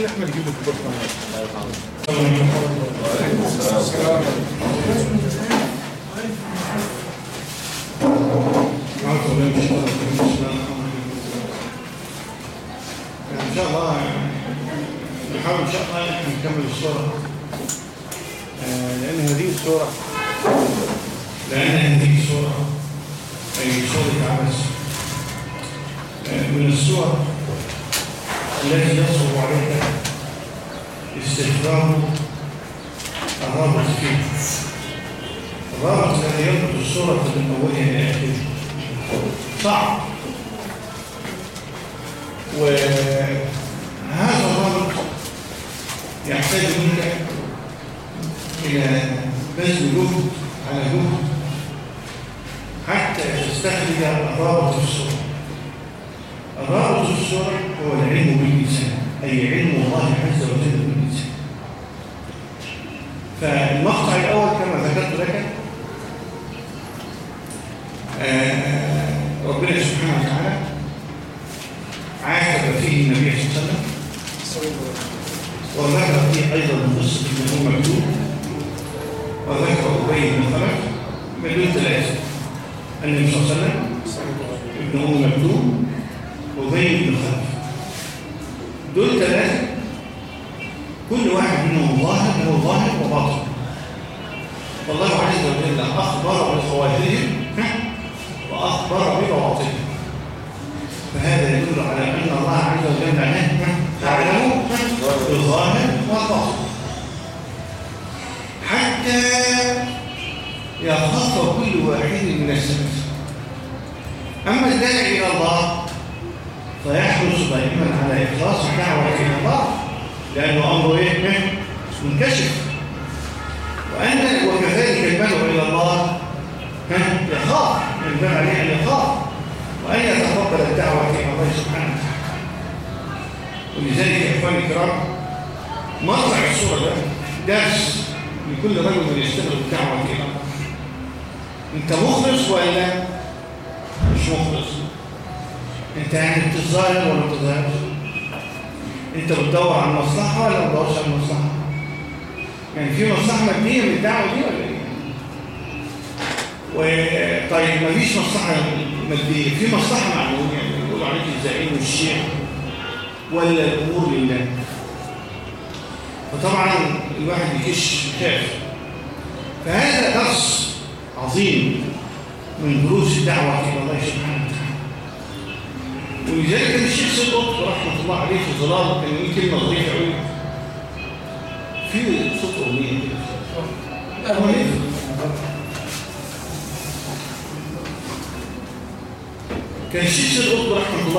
ممكن احمد يجيب لك البطل ان شاء الله نحاول ان شاء الله نكمل الصورة آه، لأن هذه الصورة لأن هذه الصورة اي صوره عبس آه، من الصور التي عليك استخدام الرابط فيه الرابط الذي يربط الصورة إلى آخرها صعب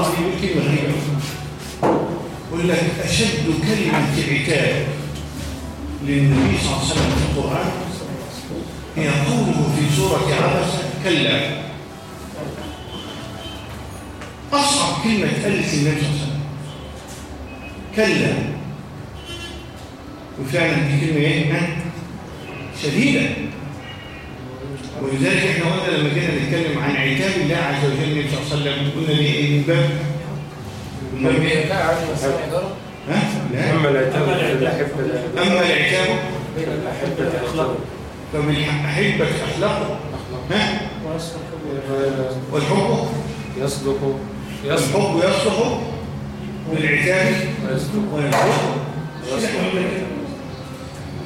الله يقول كلمة يقول لك أشد كلمة عتاب للنبي صلى الله عليه وسلم في القرآن هي قوله في سورة عبس كلا. أصعب كلمة قالت النبي صلى الله عليه وسلم. كلا. وفعلا دي كلمة إيه؟ شديدة. ولذلك إحنا قلنا لما جينا نتكلم عن عتاب الله عز وجل النبي صلى الله عليه وسلم قلنا ليه إيه من باب من باب إيه؟ ها؟ لا أما العتاب أما العتاب الأحبة أخلاق فبالأحبة أخلاقه ها؟ والحب يصدق يصدق الحب يصلح بالعتاب ويصدق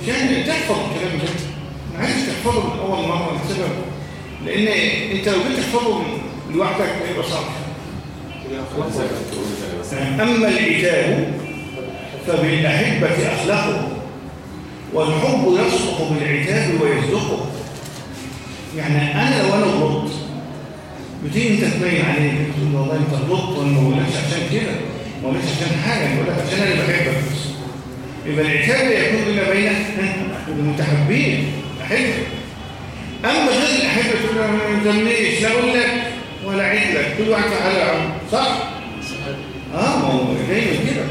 مش يعني تحفظ الكلام ده عايز تحفظه من أول مرة لسبب لأن أنت لو جيت تحفظه لوحدك هيبقى صعب. أما العتاب فبالاحبه أخلاقه والحب يصلح بالعتاب ويصدقه. يعني أنا لو أنا غلطت بتيجي أنت تبين عليه تقول له والله أنت غلطت وأنا ما بقولكش عشان كده ما بقولكش عشان حاجة بقول عشان أنا بحبك. يبقى العتاب يكون بما بين المتحبين أحب أما غير الأحبة تقول أنا ما يهمنيش لا أقول لك ولا عيد لك. كل واحد على عمره صح؟ آه ما هو دايما كده.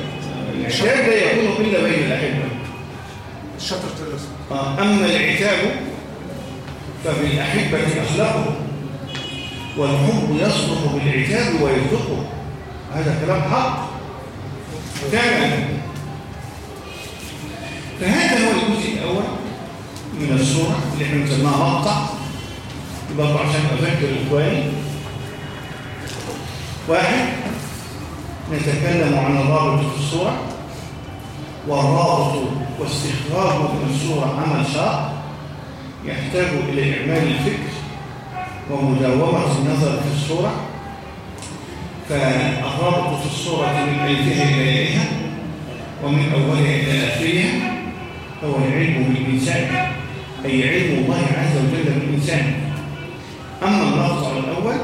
العتاب ده يكون إلا بين الأحبة الشطر تدرس. آه أما العتاب ففي الأحبة أخلاقه والحب يصلح بالعتاب ويرزقه هذا كلام حق. فعلا. فهذا هو الجزء الأول. اللي إحنا بنسميها مقطع برضه عشان اذكر اخواني واحد نتكلم عن الرابط في الصورة والرابط واستخراجه من الصورة عمل شاق يحتاج إلى إعمال الفكر ومداومة النظر في الصورة فالرابط في الصورة من ألفها إلى ومن أولها إلى آخرها. هو العلم بالإنسان أي علم الله عز وجل بالإنسان. أما المقطع الأول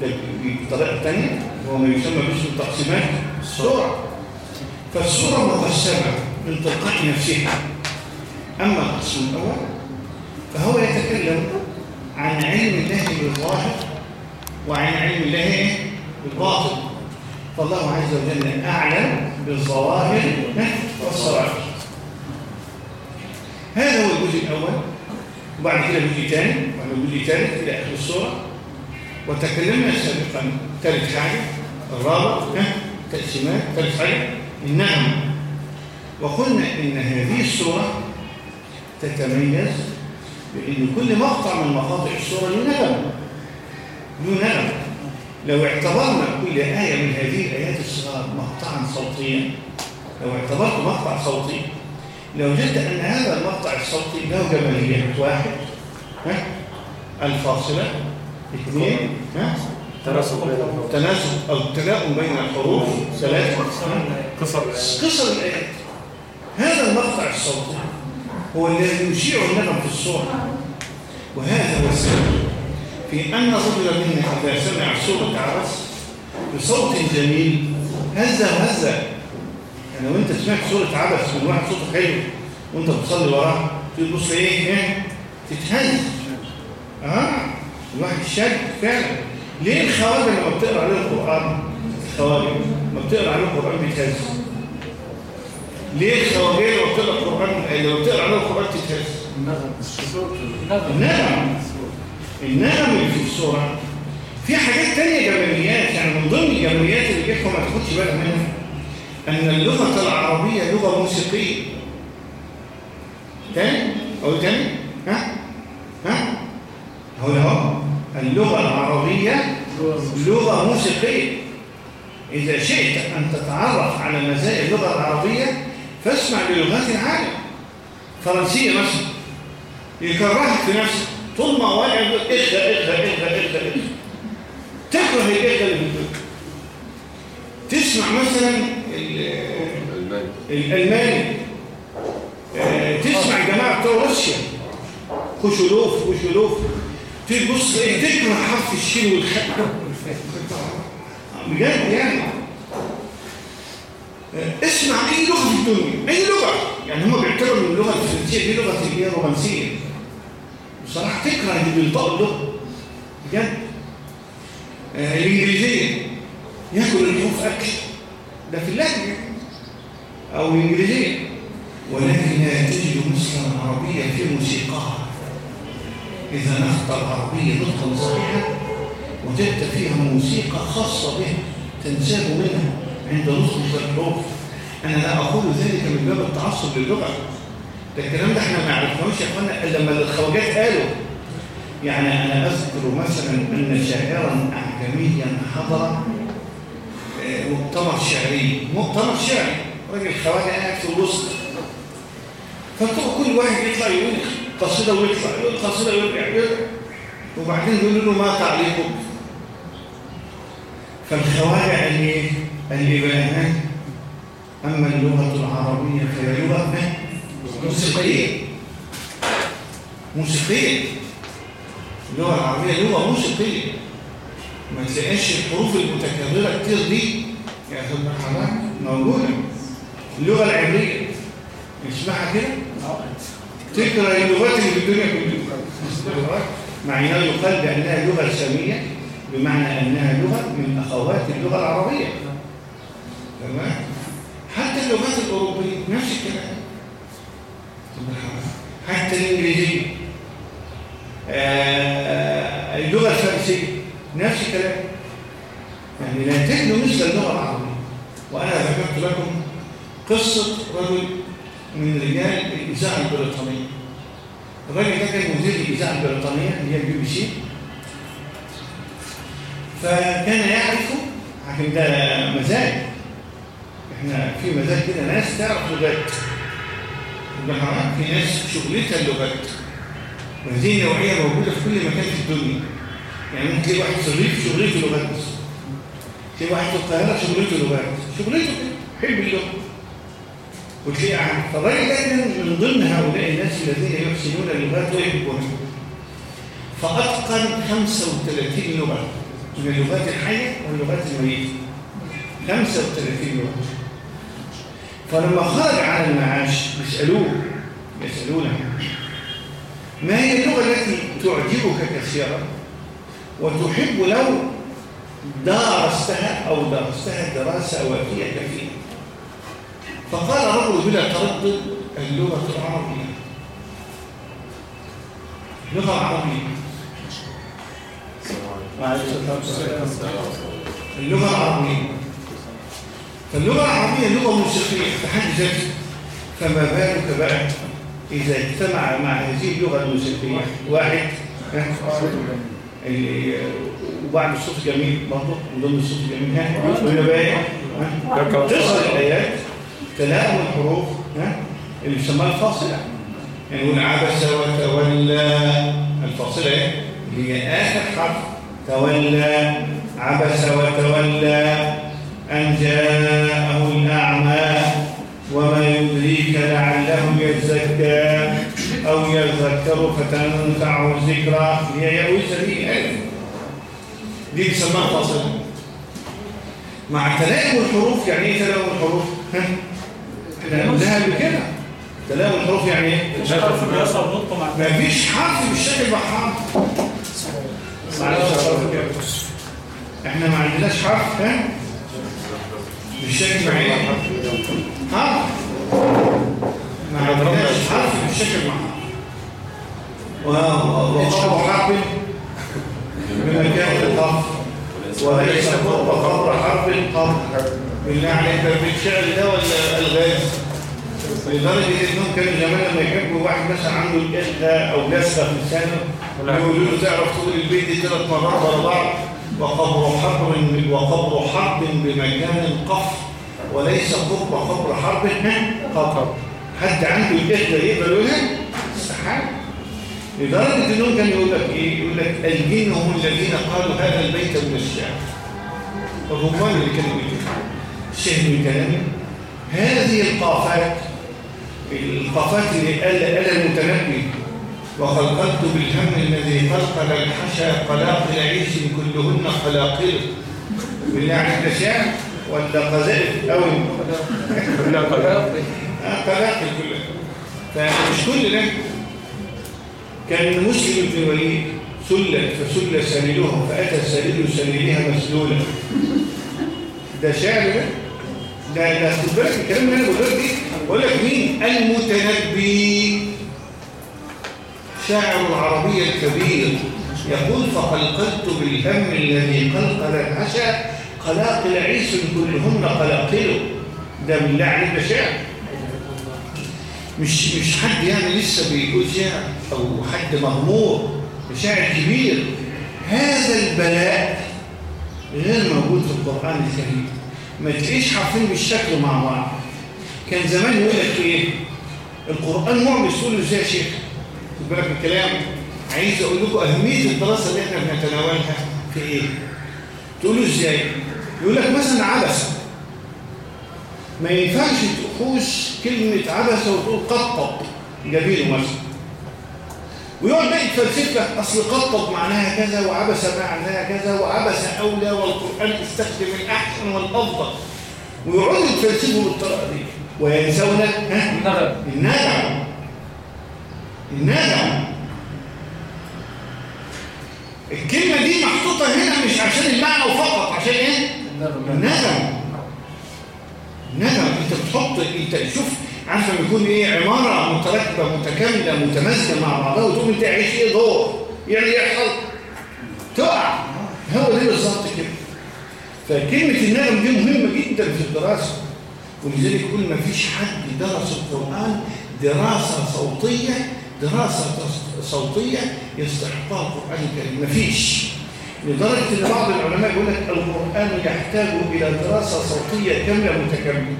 ده بطريقة ثانية هو ما يسمى باسم تقسيمات الصورة. فالصورة مقسمة من تلقاء نفسها. أما القسم الأول فهو يتكلم عن علم الله بالظاهر وعن علم الله بالباطن. فالله عز وجل أعلم بالظواهر والصراحة هذا هو الجزء الأول وبعد كده جزء ثاني وبعد جزء ثالث إلى آخر الصورة. وتكلمنا سابقا ثالث حاجة الرابط تقسيمات ثالث حاجة النعم وقلنا إن هذه الصورة تتميز بأن كل مقطع من مقاطع الصورة له نغم له نغم لو اعتبرنا كل آية من هذه الآيات الصغار مقطعا صوتيا لو اعتبرت مقطع صوتي لوجدت أن هذا المقطع الصوتي له جماليات واحد ها؟ الفاصلة اثنين ها؟ تناسب بين الحروف. تناسب أو تلاؤم بين الحروف ثلاثة قصر قصر الآيات. هذا المقطع الصوتي هو الذي يشيع النغم في الصورة. وهذا هو السبب في أن رجلا منا إذا سمع سورة عبس بصوت جميل هز وهز يعني لو أنت سمعت سورة عبس من واحد صوته حلو وأنت بتصلي وراه تبص إيه إيه تتهز. آه الواحد شد فعلا. ليه الخواجة لما بتقرأ عليه القرآن الخواجة لما بتقرأ عليه القرآن بيتهز. ليه الخواجة لما بتقرأ القرآن لما بتقرأ عليه القرآن تتهز؟ النغم. النغم. النغم اللي في الصورة. في حاجات تانية جماليات يعني من ضمن الجماليات اللي بيحكم ما تاخدش بالك منها. أن اللغة العربية لغة موسيقية. تاني؟ أقول تاني؟ ها؟ ها؟ هو أهو. اللغة العربية لغة موسيقية. إذا شئت أن تتعرف على مزايا اللغة العربية فاسمع للغات العالم. فرنسية مثلا. يكرهك في نفسك. طول ما واقع يقول اغدى اغدى اغدى اغدى اغدى تكره بتقول. تسمع مثلا ال- الألماني. آه، تسمع الجماعه بتوع روسيا. خشولوف خشولوف تبص إيه تكره حرف الشين والخاء. بجد يعني. آه، اسمع أي لغة في الدنيا. أي لغة. يعني هم بيعتبروا إن اللغة الفرنسية دي لغة اللي هي رومانسية. بصراحة تكره اللي بينطقوا اللغة بجد. آه، الإنجليزية. ياكل الحروف أكل. ده في اللهجة. أو الإنجليزية. ولكن لا تجد مثل العربية في موسيقاها إذا نطق العربية نطقا صحيحا وجدت فيها موسيقى خاصة به تنساب منها عند نطق الحروف أنا لا أقول ذلك من باب التعصب للغة. ده الكلام ده إحنا ما عرفناهوش يا إخوانا إلا لما الخواجات قالوا. يعني أنا أذكر مثلا أن شاعرا اعجميا حضر مؤتمر شعري مؤتمر شعري راجل خواجه قاعد في الوسط فطبعا كل واحد يطلع يقول قصيدة ويطلع يقول قصيدة ويرجع يرجع. وبعدين يقول له ما تعليقك فالخواجه قال لي؟ قال لي بقى؟ أما اللغة العربية فهي لغة موسيقية موسيقية اللغة العربية لغة موسيقية ما تلاقيش الحروف المتكررة كتير دي يا أخي مرحبا موجودة. اللغة العبرية. اسمعها كده؟ تقرأ اللغات اللي في الدنيا كلها. مع انه يقال بأنها لغة ساميه بمعنى أنها لغة من أخوات اللغة العربية. تمام؟ حتى اللغات الأوروبية نفس الكلام. حتى الإنجليزية. آه، اللغة الفارسية. نفس الكلام. يعني لا تجد مثل اللغة العربية. وأنا ذكرت لكم قصة رجل من رجال الإذاعة البريطانية. الراجل ده كان مدير الإذاعة البريطانية اللي هي البي بي سي. فكان يعرف عشان ده مزاج. إحنا في مزاج كده ناس تعرف لغات. في ناس شغلتها اللغات. وهذه النوعية موجودة في كل مكان في الدنيا. يعني ممكن تلاقي واحد صريف شغلته لغات تلاقي واحد في القاهرة شغلته لغات شغلته حب اللغة وتلاقي عام فالراجل كان من ضمن هؤلاء الناس الذين يحسنون اللغات ويحبونها. فأتقن 35 لغة من اللغات الحية واللغات الميتة. 35 لغة. فلما خرج على المعاش بيسألوه يسألونه ما هي اللغة التي تعجبك كثيرا وتحب لو درستها أو درستها دراسة وافية كثيرة فقال رجل بلا تردد اللغة العربية. اللغة العربية. اللغة العربية. فاللغة العربية لغة موسيقية حد ذاتها فما بالك بقى إذا اجتمع مع هذه اللغة الموسيقية؟ واحد. وبعد الصوت جميل برضه من ضمن الصوت الجميل. ها قلنا بقى إيه؟ تصل الآيات تلاقوا الحروف ها؟ اللي بيسموها الفاصلة. يعني نقول عبس وتولى. الفاصلة إيه؟ اللي هي آخر حرف. تولى عبس وتولى. أن جاءه الأعمى. وما يدريك لعله يزكى. أو يذكر فتنفعه الذكرى. هي يأويس دي ألف دي بيسموها فاصلة مع تلاؤم الحروف يعني إيه تلاؤم الحروف؟ ها؟ إحنا قلناها قبل كده. تلاؤم الحروف يعني إيه؟ ما فيش حرف بالشكل بحرف معلش يا شرف. إحنا ما عندناش حرف ها؟ بالشكل مع إيه؟ حرف. ما عندناش حرف بالشكل مع حرف و- وقبر حرف بمكان القف وليس قرب قبر حرف. القف بالله عليك بالشعر ده ولا الغاز؟ لدرجة انهم كانوا زمان لما يحبوا واحد مثلا عنده الإلغاء أو جسة في لسانه يقولوا له تعرف تقول البيت دي ثلاث مرات ورا بعض؟ وقبر حرب وقبر حرب بمكان قف. وليس قرب قبر حرب قبر حد عنده الإلغاء يقدر يقولها؟ استحال لدرجة انهم كانوا يقول لك إيه؟ يقول لك الجن هم الذين قالوا هذا البيت من الشعر الرهبان اللي كانوا يقولوا الشيخ من كلامه هذه القافات القافات اللي قال المتنبي وخلقت بالهم الذي قلقل الحشا قلاقل عيش كلهن قلاقل بالله عليك ده شعر ولا قذائف؟ أو لا قلق آه، قلاقل كلها. فمش كل ده. كان مسلم بن الوليد سلت فسل سليلها فأتى سليل سليلها مسلولا. ده شعر ده؟ ده ده خد بالك الكلام اللي أنا بقوله لك دي؟ بقول لك مين؟ المتنبي. شاعر العربية الكبير. يقول فقلقلت بالهم الذي قلقل العشا قلاقل عيس كلهن قلاقل ده بالله عليك ده شعر مش مش حد يعني لسه بيقول شعر أو حد مغمور ده شاعر كبير. هذا البلاء غير موجود في القرآن الكريم. ما تلاقيش حرفين بالشكل مع بعض. كان زمان يقول لك إيه؟ القرآن معجز. تقول له إزاي يا شيخ؟ خد بالك الكلام. عايز أقول لكم أهمية الدراسة اللي إحنا بنتناولها في إيه؟ تقولوا إزاي؟ يقول لك مثلا عبسه ما ينفعش تحوش كلمة عبسه وتقول قطب. جميل مثلا ويقعد بقى يتفلسف لك أصل قطب معناها كذا وعبس معناها كذا وعبس أولى والقرآن استخدم الأحسن والأفضل. ويقعدوا يتفلسفوا بالطريقة دي. وينسون ها؟ النغم الندم. الندم. الكلمة دي محطوطة هنا مش عشان المعنى فقط عشان إيه؟ الندم. الندم انت بتحط انت شوف عارف لما يكون إيه عمارة متركبة متكاملة متماسكة مع بعضها وتقوم إنت عايش إيه دور يعني يحصل تقع. هو ده بالظبط كده. فكلمة الندم دي مهمة جدا في الدراسة ولذلك يقول ما فيش حد درس القرآن دراسة صوتية دراسة صوتية يستحقها القرآن الكريم. مفيش لدرجة أن بعض العلماء يقول لك القرآن يحتاج إلى دراسة صوتية كاملة متكاملة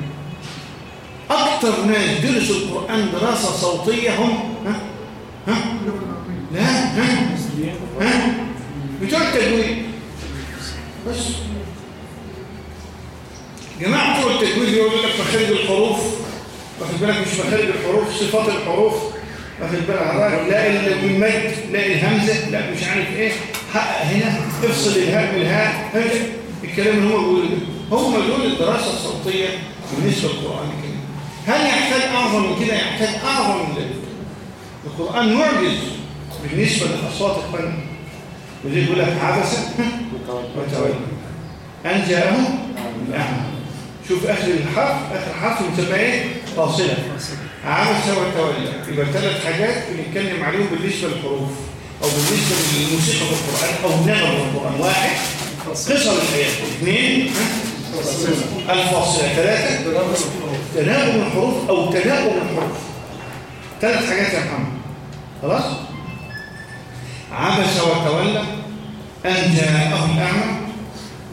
أكثر ناس درسوا القرآن دراسة صوتية هم ها؟ ها؟ لا ها؟ ها؟ بتوع التجويد بس جماعة بتوع التجويد يقول لك مخارج الحروف واخد بالك مش مخارج الحروف صفات الحروف واخد بالك؟ لا المد لا الهمزة لا مش عارف إيه. حقق هنا افصل الهاء من الهاء هذا الكلام اللي هم بيقولوا ده. هم دول الدراسة الصوتية بالنسبة للقرآن الكريم. هل يحتاج أعظم من كده؟ يحتاج أعظم من ذلك القرآن معجز بالنسبة للأصوات الثانية وزي يقول لك عبس وتولى. أن جاءه الأعمى. شوف آخر الحرف آخر حرف مسمى إيه؟ فاصلة. عبس وتولى يبقى ثلاث حاجات بنتكلم عليهم بالنسبة للحروف أو بالنسبة للموسيقى في القرآن أو النغم في القرآن. واحد قصر الحياة اثنين الفاصلة. ثلاثة تناغم الحروف أو تناغم الحروف. ثلاث حاجات يا محمد. خلاص؟ عبس وتولى أن جاءه الأعمى.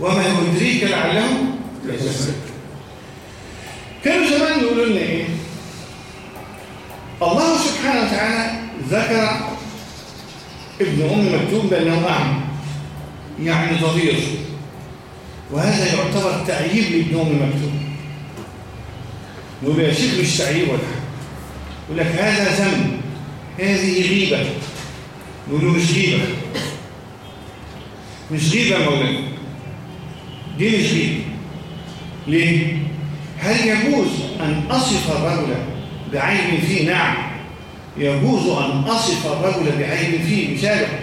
وما يدريك لعله يزكى كانوا زمان يقولوا لنا إيه؟ الله سبحانه وتعالى ذكر ابن أم مكتوم بأنه أعمى يعني ضرير وهذا يعتبر تعييب لابن نقول يا شيخ مش تعييب ولا يقول لك هذا ذنب هذه غيبة. نقول له مش غيبة. مش غيبة يا مولانا دي مش غيبة. ليه؟ هل يجوز أن أصف الرجل بعيب فيه نعم يجوز أن أصف الرجل بعيب فيه مثاله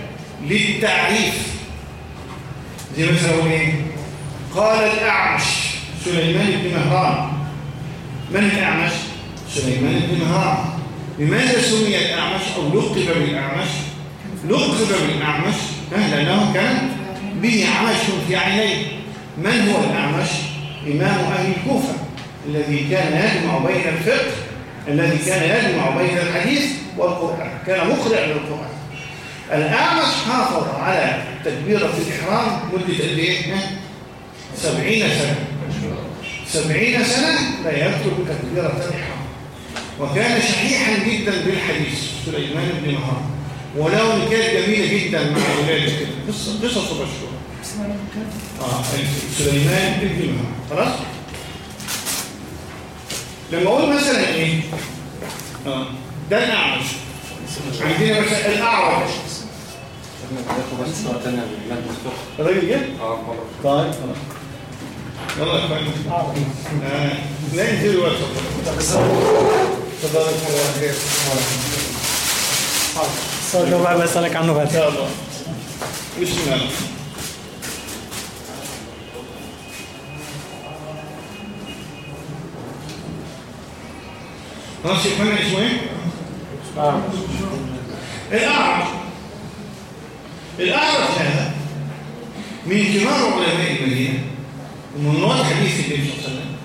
للتعريف زي مثلا إيه؟ قال الأعمش سليمان بن مهران من الأعمش؟ سليمان بن مهران لماذا سمي الأعمش أو لقب بالأعمش؟ لقب بالأعمش لأنه كان به عمش في عينيه من هو الأعمش؟ إمام أهل الكوفة الذي كان يجمع بين الفقه الذي كان يجمع بين الحديث والقرآن كان مقرع للقرآن. الأعمش حافظ على تكبيرة الإحرام مدة قد إيه؟ سبعين سنة. سبعين سنة لا يترك تكبيرة الإحرام. وكان شحيحا جدا بالحديث سليمان بن مهار ولو إن كانت جميلة جدا مع أولاده كده قصص مشهورة. آه سليمان بن مهار خلاص؟ لما أقول مثلا إيه؟ آه ده الأعمش عندنا مثلا الأعرج. الراجل جه؟ آه طيب خلاص. يلا يا اخوان لا ينزل وقت تفضل. ده بقى بسألك عنه ان بعد شاء الله بسم الله خلاص يا اخوانا اسمه إيه؟ الأعرج الأعرج هذا من كبار علماء المدينة ومن رواة حديث النبي صلى الله عليه وسلم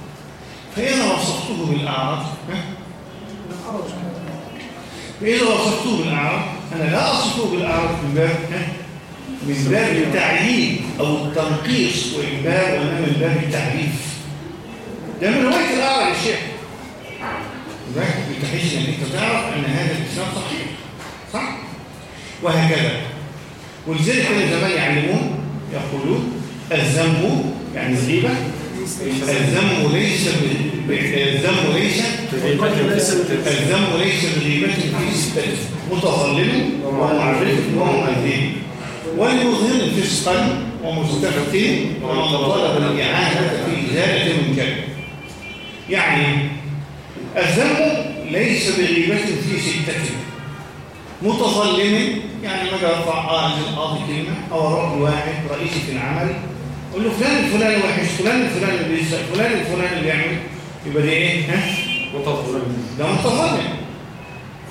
فإذا وصفته بالأعرج؟ فإذا وصفته بالأعرج أنا لا أصفه بالأعرج من باب؟ من باب التعيين أو التنقيص وإن باب وإنما من باب التعريف ده من رواية الأعرج يا شيخ بتحس ان انت تعرف ان هذا الاسلام صحيح. صح؟ وهكذا. ولذلك كانوا زمان يعلمون يقولون الذنب يعني الغيبه الذنب ليس الذنب ليس الذنب ليس بغيبة في متظلم ومعرف ومؤذن ولمظهر فسقا ومستفتن ومن طلب الإعانة في إزالة منكر يعني الذنب ليس بغيبة في ستة متظلم يعني ما يرفع آه القاضي كلمة أو أروح لواحد رئيسي في العمل أقول له فلان الفلاني وحش فلان الفلاني اللي بيسرق فلان الفلاني اللي بيعمل يبقى ده إيه؟ ها؟ متظلم ده متظلم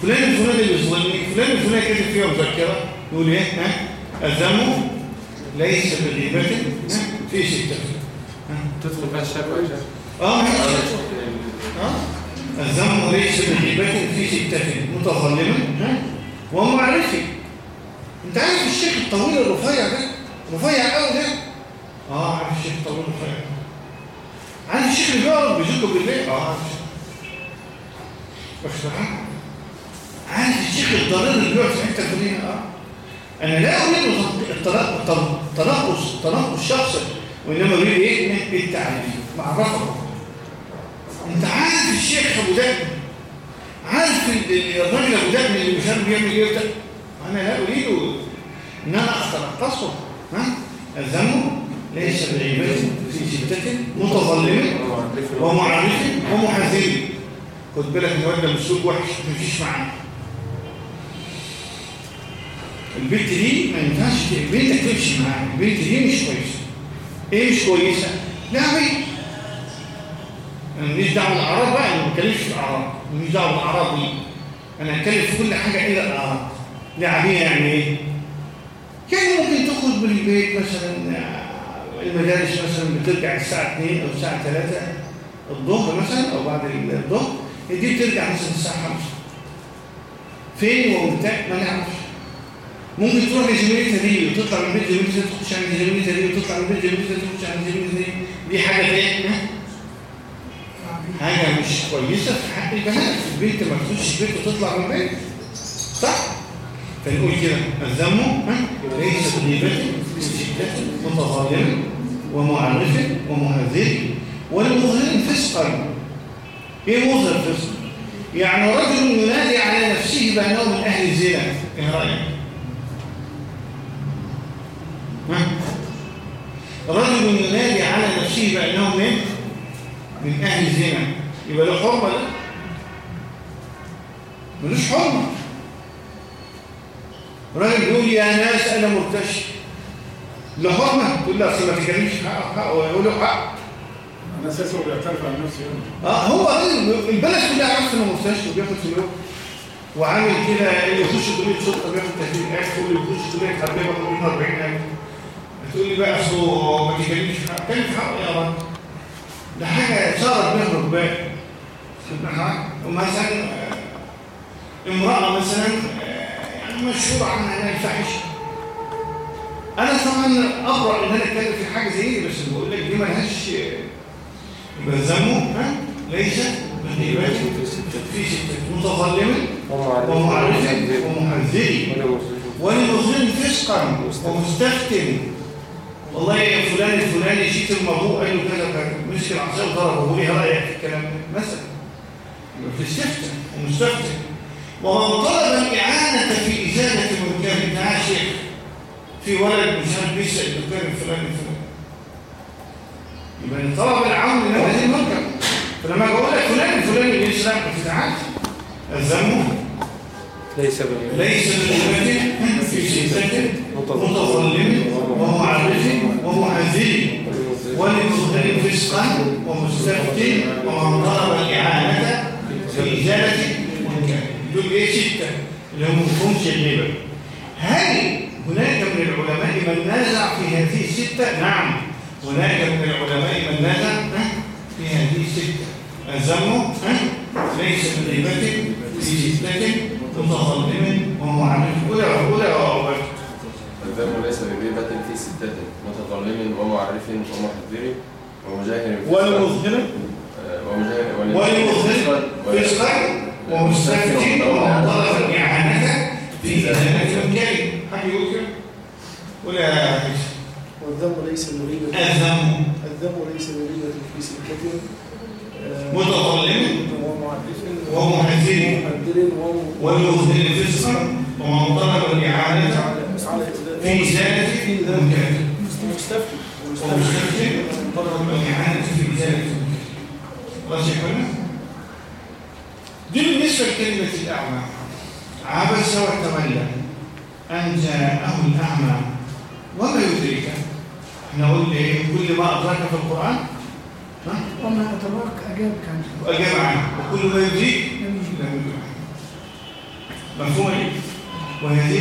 فلان الفلاني اللي بيظلمني فلان الفلاني كاتب فيها مذكرة يقول إيه؟ ها؟ الذنب ليس بغيبة؟ في ها؟ تدخل الشكوى يا شيخ آه آه الذنب ليس بغيبة في ستة متظلما ها؟ ومعرفي أنت عارف الشيخ الطويل الرفيع ده؟ رفيع قوي ده؟ آه عارف الشيخ الطويل الرفيع عارف الشيخ اللي بيقعد بيزكه بالليل؟ آه عارف بالك؟ عارف. الشيخ الضرير اللي بيقعد في حتة فلانيه آه. أنا لا أريد التنقص التنقص تنقص شخصا وإنما أريد إيه؟ التعريف. معرفة. انت عارف الشيخ أبو دقن عارف ال- الراجل أبو دقن اللي مش عارف بيعمل إيه أنا لا اريد إن أنا أتنقصه ها؟ الذنب ليس بعباده في شدته متظلم ومعرف ومحذر خد بالك الواد ده مسلوك وحش ما تمشيش معاه البنت دي ما ينفعش بنتك تمشي معاها. البنت دي مش كويسة. إيه مش كويسة؟ لعبي أنا ماليش دعوه بالاعراض بقى أنا ما بتكلمش في الأعراض. ماليش دعوه بالاعراض دي أنا هتكلم في كل حاجة الا الاعراض لعبيه يعني إيه؟ يعني ممكن تخرج من البيت مثلا آه، المدارس مثلا بترجع الساعة 2 أو الساعة 3 الظهر مثلا أو بعد الظهر دي بترجع مثلا الساعة 5 فين وبتاع ما نعرفش. ممكن تروح لزميلتها دي وتطلع من بيت زميلتها تخش عند زميلتها دي وتطلع من بيت زميلتها تخش عند زميلتها دي. دي حاجة تانية. حاجة مش كويسة في حق البنات. البنت ما تخش البيت وتطلع من البيت. صح؟ فنقول كده الذم؟ ليس بغيبة بشدة متظالم ومعرف ومهذب والمظهر فسقا. إيه مظهر فسق؟ يعني رجل ينادي على نفسه بانه من أهل الزنا. إيه رأيك؟ ها؟ رجل ينادي على نفسه بأنه من من أهل الزنا يبقى له حرمة ده. ملوش حرمة. راجل بيقول يا ناس أنا مرتشي. له حرمة. تقول له أصل ما تكلمش حقه حقه ويقول له حق. أنا أساسا بيعترف عن نفسي يعني. آه هو البلد كلها عارفة إنه مرتشي وبياخد فلوس وعامل كده اللي يخش كلية شرطه بياخد 30000 واللي يخش كلية حربيه بياخد 40000 هتقول لي بقى اصله ما تكلمش حقه في حقه يا راجل ده حاجة صارت بين الركبان سبحان ومثلا آه، امرأة مثلا آه، يعني مشهور عنها أنها الفاحشة. أنا طبعا ابرأ إن أنا اتكلم في حاجة زي دي بس بقول لك دي ملهاش يبقى الذم ها؟ ليس. بغيبات في ستة متظلم ومعرف ومحذر ولمظلم فسقا ومستفتن. والله يا فلان الفلاني شتم ابوه قال له كذا كذا مسك العصايه وضربه إيه رأيك في الكلام ده؟ مثلا. يبقى بتستفتن ومستفتن ومن طلب الإعانة في إزالة منكر ده شيخ. في ولد مش عارف بيسأل المنكر الفلاني الفلاني يبقى طلب العون من هذه المنكر فلما بقول لك فلان الفلاني بيسرق ما تزعلش. الذم ليس بغيبة ليس بالغيبة في ستة متظلم. ومعرف ومحذر ولمظهر فسقا ومستفتن ومن طلب الإعانة في إزالة المنكر. دول إيه ستة اللي هم مفهومش الغيبة هل هناك من العلماء من نازع في هذه الستة؟ نعم. هناك من العلماء من نازع في هذه الستة الذم ها، ليس بالغيبة في ستة متظلم ومعرف أولى أولى وأول الذنب ليس بغيبة في ستة متظلم ومعرف ومحذر ومجاهر والمظهر ومجاهر والمظهر فسقا ومستفتي ومن طلب الإعانة في حد يقول كده؟ ولا والذنب ليس مريبا الذم الذنب ليس مريبا في سكة. متظلم ومحذر والمظهر فسقا ومن طلب الإعانة في إزالة المنكر مستفتي ومستفتي طلب الإعانة في خلاص يا اخوانا؟ دي بالنسبة لكلمة الأعمى عبس وتولى أن جاءه الأعمى وما يدرك إحنا قلنا كل ما أدرك في القرآن؟ وما أدراك أجابك عنه وأجاب عنه وكل ما يدرك لم يدرك مفهوم؟ إيه؟ وهذه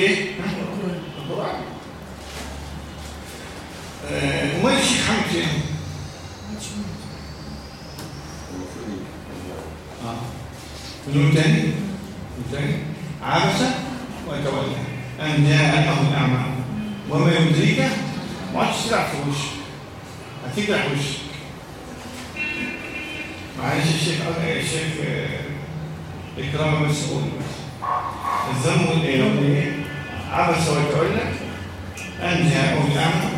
إيه؟ ها؟ القرآن القرآن وما الشيخ حمد؟ آه. نقول تاني؟ تاني؟ عبس وتولى أن جاءه الأعمى. وما يدريك ما تلعب في وشه هتجرح وشه معلش الشيخ الشيخ آه، أقول بس. الذم والإيه؟ عبس وتولى أن جاءه الأعمى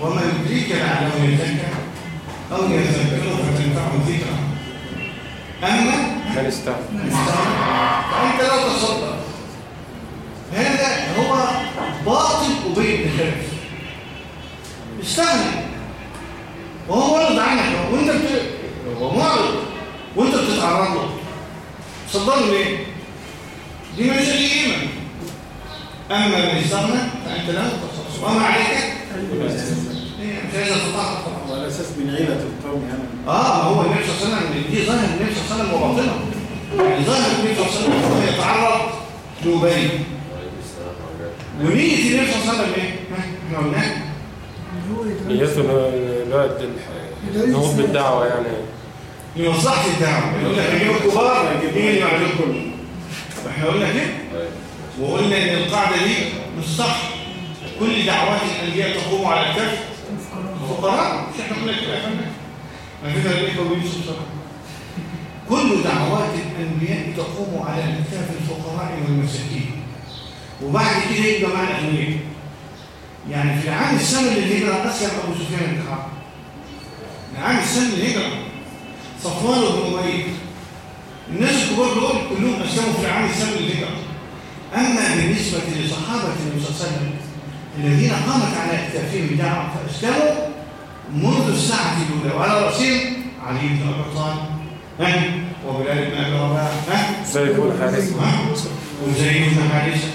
وما يدريك لعله يزكى أو يذكر فتنفعه الذكرى. أما من استعمل فأنت لا تصدق. هذا هو باطل أبي بن خلف استغنى وهو معرض عنك. وأنت بت... هو بتتعرض له تصدر ليه؟ دي مش قيمة أما من استغنى فأنت لا تصدق وما عليك؟ هي مش عايزة تتعرض وعلى أساس من عيلة القوم يعني. آه ما هو النبي صلى الله عليه وسلم دي ظاهر النبي صلى الله عليه وسلم وباطنه. يعني ظاهر النبي صلى الله عليه وسلم وهو يتعرض لأبي. ونية النبي صلى الله عليه وسلم إيه؟ ها، إحنا قلناها اللي هو نيته الوقت النهوض بالدعوة يعني. لمصلحة الدعوة يقول لك هجيب الكبار مين اللي معلوم كله إحنا قلنا كده. وقلنا إن القاعدة دي مش صح. كل دعوات الأنبياء تقوم على الكف. الفقراء مش إحنا قلنا كده فكرة الإخوة بيمشوا بسرعة كل دعوات الأنبياء تقوم على اكتاف الفقراء والمساكين. وبعد كده يبقى مع الاغنياء يعني في العام السنة للهجرة أسلم أبو سفيان بن حرب العام السنة للهجرة. صفوان بن أمية الناس الكبار دول كلهم أسلموا في العام السنة للهجرة. أما بالنسبة لصحابة النبي صلى الله عليه وسلم الذين قامت على أكتافهم دعوة فأسلموا منذ الساعة الأولى وعلى رأسهم علي بن أبي طالب ها؟ وبلال بن أبي رباح ها؟ زي يقول حارس وزيد بن حارثة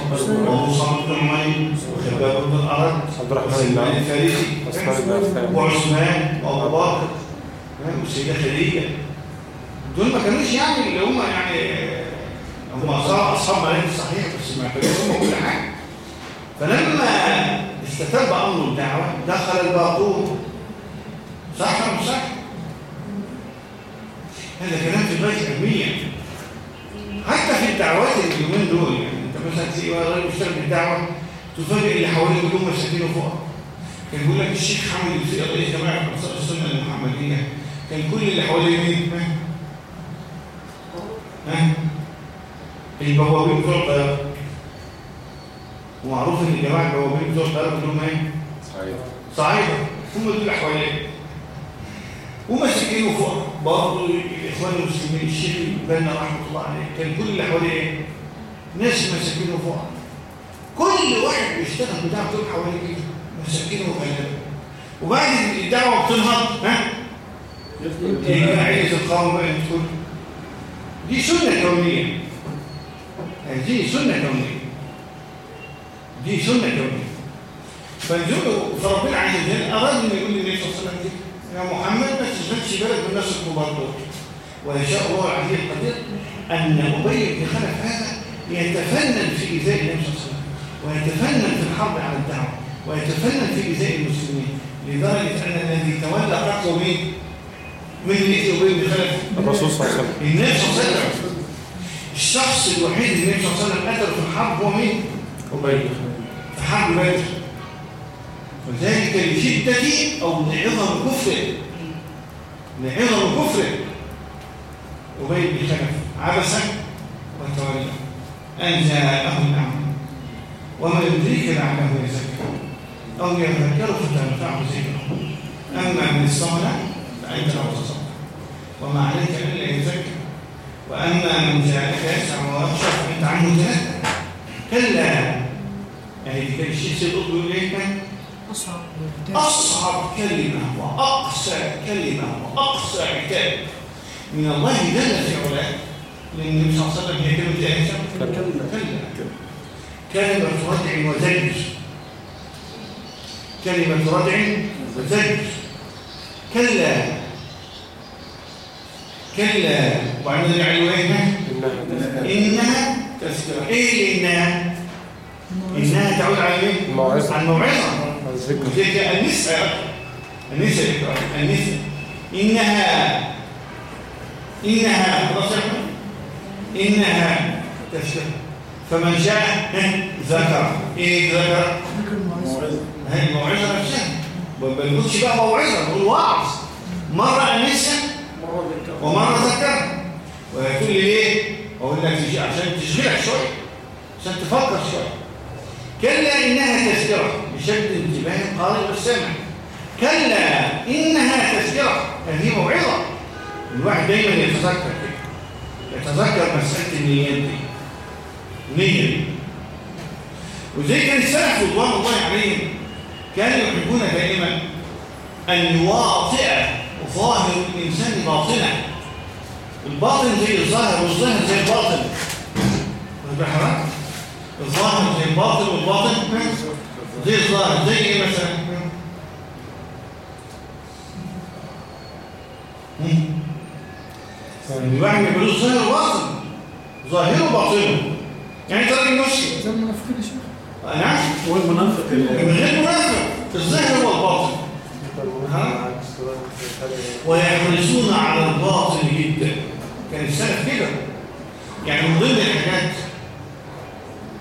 ومصعب بن عمير وخباب بن الأرد عبد الرحمن بن الفارسي وعثمان وأبو بكر. والسيده خديجه دول ما كانوش يعني اللي هم يعني هم اصحاب ملاك صحيح بس ما كانوش هم كل حاجة. فلما استتب أمر الدعوة دخل الباقون. صح ولا مش صح؟ هذا كلام في غايه الاهميه حتى في الدعوات اليومين دول يعني أنت مثلا تلاقي راجل بيشتغل في الدعوة تفاجئ اللي حواليه كلهم مساكين وفقراء كان بيقول لك الشيخ حامد يوسف رئيس جماعة السنة المحمدية. كان كل اللي حواليه مين؟ ها؟ البوابين بتوع القاهره ومعروف إن الجماعه البوابين بتوع القاهره كلهم إيه؟ صحيح. صعيده هم دول حواليه ومساكين وفقراء برضه الاخوان المسلمين الشيخ بنا رحمة الله عليه كان كل اللي حواليه إيه؟ ناس مساكين وفقراء كل واحد بيشتغل بتاعه بتوع حواليه كده مساكين وغلابه وبعد الدعوة بتنهض ها القوم دي سنة كونية هذه سنة كونية دي سنة كونية فنزلوا فربنا عز وجل أراد أن يقول للنبي صلى الله عليه وسلم يا محمد ما تشغلش بالك بالناس الكبار دول ويشاء الله العزيز القدير أن أبي بن خلف هذا يتفنن في إيذاء النبي صلى الله عليه وسلم ويتفنن في الحرب على الدعوة ويتفنن في إيذاء المسلمين. لدرجة أن الذي تولى قتله مين؟ من اللي أبي بن خلف؟ الرسول صلى الله عليه وسلم. النبي صلى الله عليه وسلم. الشخص الوحيد اللي النبي صلى الله عليه وسلم قتله في الحرب هو مين؟ أبي في حرب بدر. وذلك لشدة أو لعظم كفره لعظم كفره أبي بن خلف عبس وتولى. أن جاءه الأعمى وما يدريك لعله يزكى أو يذكر فتنفعه ذكره. أما من الصلاة لا تصدق وما عليك إلا يزكى وأما من جاءك يسعى ويخشى فأنت عنه تنكى كلا. يعني دي كان الشيخ سيد قطب يقول كان أصعب كلمة وأقسى كلمة وأقسى عتاب من الله جل في علاه لأن النبي صلى الله عليه وسلم هي كلمة إيه؟ كلمة ردع وزجر كلمة ردع وزجر كلا. كلا. وبعدين يعلوا إيه إنها تذكرة إيه إنها؟ إنها تعود على إيه؟ الموعظة. على الموعظة. الذكر. النساء النساء النساء إنها. إنها. خلاص أحمد؟ إنها تذكرة فمن شاء ذكر. إيه ذكر؟ ذكر المعز هي الموعظة نفسها. ما بنقولش بقى موعظة بنقول وعظ مرة بالكفر ومره ذكر ويقول لي ليه؟ أقول لك عشان تشغلك شوية عشان تفكر شوية. كلا إنها تذكرة بشد انتباه القارئ والسامع كلا إنها تذكرة هذه موعظة. الواحد دايما يتذكر كده. يتذكر مسألة النيات دي. دي. وزي كان السلف رضوان الله عليهم كانوا يحبون دائما أن يواطئ ظاهر الانسان باطنه. الباطن زي الظاهر والظاهر زي الباطن. حضرتك؟ الظاهر زي الباطن والباطن. زي الظاهر. زي إيه مثلا؟ مم. يعني الواحد يبقى له ظاهر وباطن. ظاهره وباطنه. يعني انت راجل زي المنافقين يا شيخ. نعم. هو المنافق من اللي غير منافق. الظاهر هو الباطن ها؟ ويحرصون على الباطل جدا. كان السلف كده. يعني من ضمن الحاجات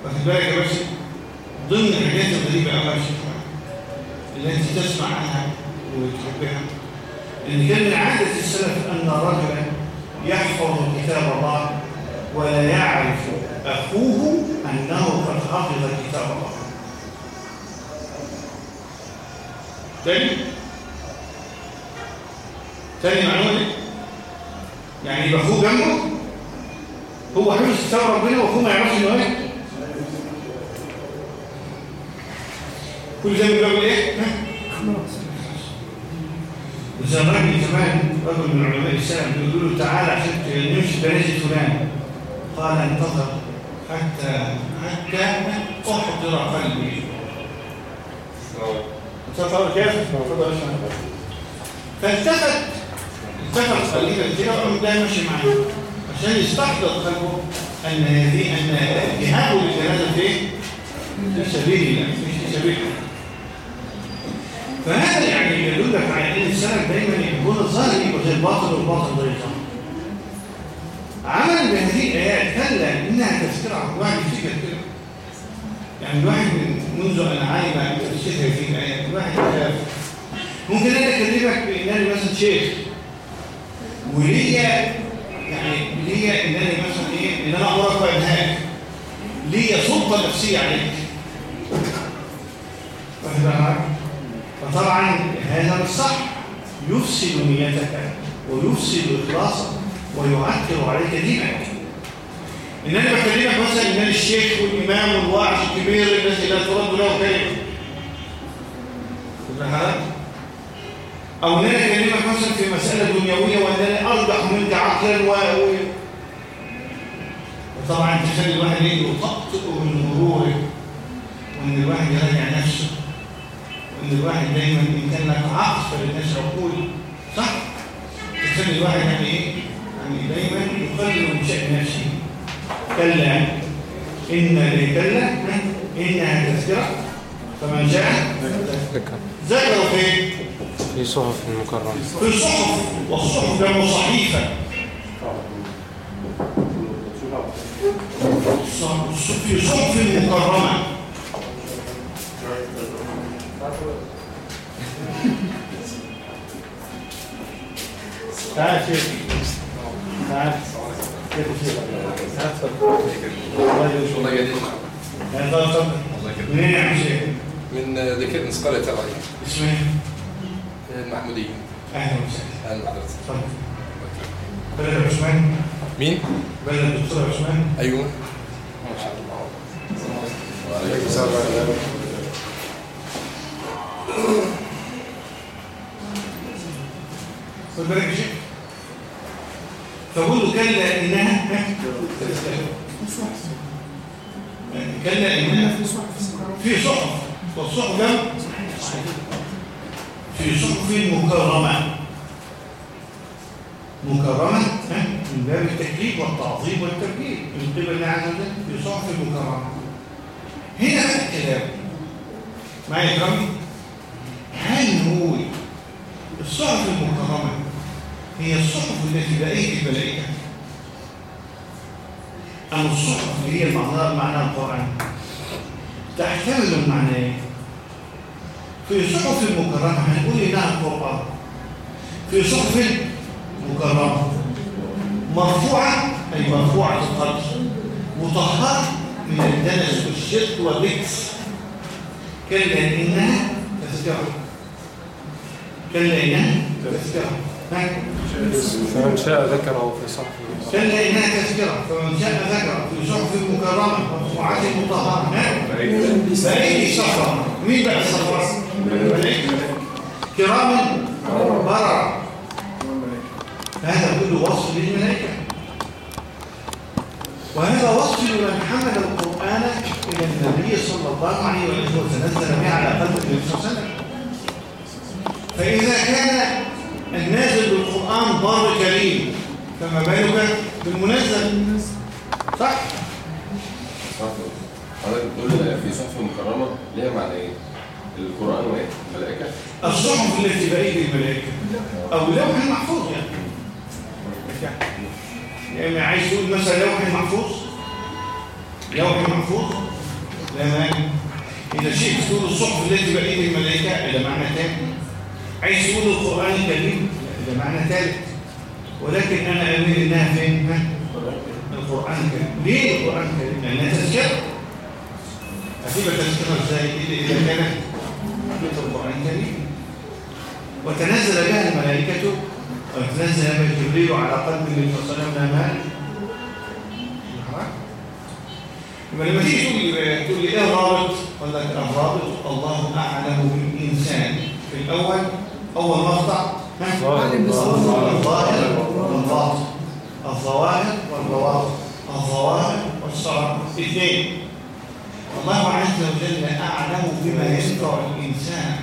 واخد بالك يا باشا؟ ضمن الحاجات الغريبة قوي يا شيخ اللي انت تسمع عنها وتحبها إن كان من عادة السلف أن رجلا يحفظ كتاب الله ولا يعرف أخوه أنه قد حفظ كتاب الله. تاني؟ تاني معلومة يعني يبقى اخوه جنبه؟ هو حفظ كتاب ربنا وأخوه ما يعرفش إنه إيه كل ده بيقول إيه؟ خلاص زمان زمان رجل من علماء السلف بيقولوا له تعالى عشان نمشي بنادي فلان. قال انتظر حتى حتى أحضر قلبي. تصور كيف؟ فالتفت قليلا كده وقام ده ماشي معاه عشان يستحضر قلبه أن هذه أن ذهابه للجنازة فين؟ في سبيل الله مش في سبيل فهذا يعني يدلك على أن السلف دايما يكون الظاهر يبقى زي الباطل والباطل الظاهر عمل بهذه الآيات كلا انها تذكره عن واحد يفتكر كده. يعني الواحد من منذ أن علم تفسير هذه الآيات الواحد يخاف ممكن أنا أكلمك بإنني مثلا شيخ. وليا يعني ليا انني مثلا إيه إن أنا امرك وانهاك ليا سلطة نفسية عليك. واخد بالك فطبعا هذا مش صح. يفسد نيتك ويفسد إخلاصك ويعكر عليك دينك. إن أنا بكلمك مثلا إن الشيخ والإمام والواعظ الكبير الذي لا ترد له كلمة. خد بالك أو ان أنا اكلمك مثلا في مسألة دنيوية وان أنا أرجح منك عقلا و وطبعا تخلي الواحد يجي يطقطق من غروره وإن الواحد يراجع نفسه وإن الواحد دايما ان كان لك عقل فللناس عقول صح. تخلي الواحد يعني إيه؟ يعني دايما يقلل من شأن نفسه. كلا إن كلا إنها تذكرة فمن جاء ذكروا فين في صحف مكرمة. في الصحف والصحف جمع صحيفة. صح- في صحف مكرمة. تعال شيخ تعال. كيف شيخ تعال تفضل الله يجزيك. والله تفضل الله يكرمك. منين يا شيخ من ذكر قرية تبعي اسمه المحمودية أهلا وسهلا. أهلا بحضرتك تفضل. بلد عثمان؟ مين؟ بلد الدكتور عثمان. أيوه. ما شاء الله. وعليكم السلام. ورحمة الله خد بالك يا شيخ. فقول له كلا انها كلا انها في صحف. في صحف. والصحف ده في صحف مكرمة. ها؟ من باب التكليف والتعظيم والتبجيل من قبل الله عز وجل في صحف مكرمة. هنا بقى الكلام. معايا يا كرامي هل نقول الصحف المكرمة هي الصحف التي بأيدي الملائكة؟ أن الصحف اللي هي معنى معنى القرآن؟ تحتمل المعنيين في صحف مكرمة. هنقول إنها القرآن في صحف مكرمة. مرفوعة أي مرفوعة القدر مطهرة من الدنس والشرك والركس. كلا إنها تذكرة. كلا إنها تذكرة؟ فمن شاء ذكره في صحفه. كلا إنها تذكرة. فمن شاء ذكر في صحف مكرمة مرفوعة مطهرة؟ فأيدي صفرة مين بقى الصفرة؟ كرام بررة هذا كله وصف للملائكة وهذا وصف لمن حمل القرآن إلى النبي صلى الله عليه وسلم نزل به على قلب النبي صلى الله عليه وسلم. فإذا كان النازل بالقرآن بار كريم فما بالك بالمنزل؟ صح؟ صح. حضرتك بتقول في صحف مكرمة ليها معنيين. القرآن وايه؟ الملائكة الصحف التي بأيدي الملائكة. أو لوح محفوظ يعني. يعني عايز تقول مثلا لوح محفوظ؟ لوح محفوظ؟ لا مانع إذا شئت تقول الصحف التي بأيدي الملائكة إلى معنى ثاني عايز تقول القرآن الكريم إلى معنى ثالث. ولكن أنا أميل إنها فين؟ القرآن الكريم. ليه القرآن الكريم؟ لأنها تذكرة. هتبقى تذكرة؟ إذا إذا كانت مثل القرآن الكريم وتنزل بها الملائكة وتنزل بها جبريل على قلب النبي صلى الله عليه وسلم يبقى لما تيجي تقول لي إيه الرابط؟ قال لك الرابط الله أعلم بالإنسان. في الأول أول مقطع. الظاهر والباطن. الظواهر والبواطن. الظواهر والصراط اثنين. الله عز وجل أعلم بما ينفع الإنسان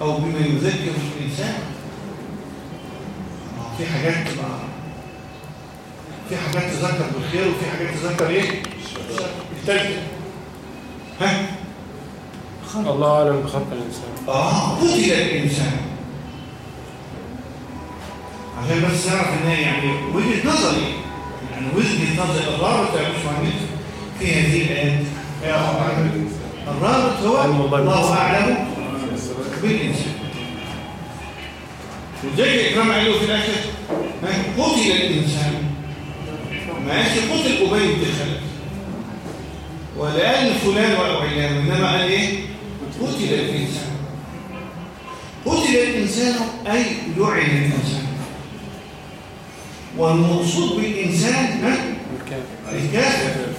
أو بما يذكر الإنسان؟ آه، في حاجات تبقى في حاجات تذكر بالخير وفي حاجات تذكر إيه؟ التالتة ها؟ الله أعلم بخلق الإنسان. آه قتل الإنسان. عشان بس تعرف إن هي يعني وجهة نظري. يعني وجهة نظر الرابط يا باشمهندس في هذه الآيات. الرابط هو الله أعلم. بالإنسان وزي إكرام قال له في الآخر ها؟ قتل الإنسان. ما قالش قتل أبي بن خلف ولا قال فلان ولا علان إنما قال إيه؟ قتل الإنسان. قتل الإنسان أي لعن الإنسان. والمقصود بالإنسان؟ الكافر. الكافر.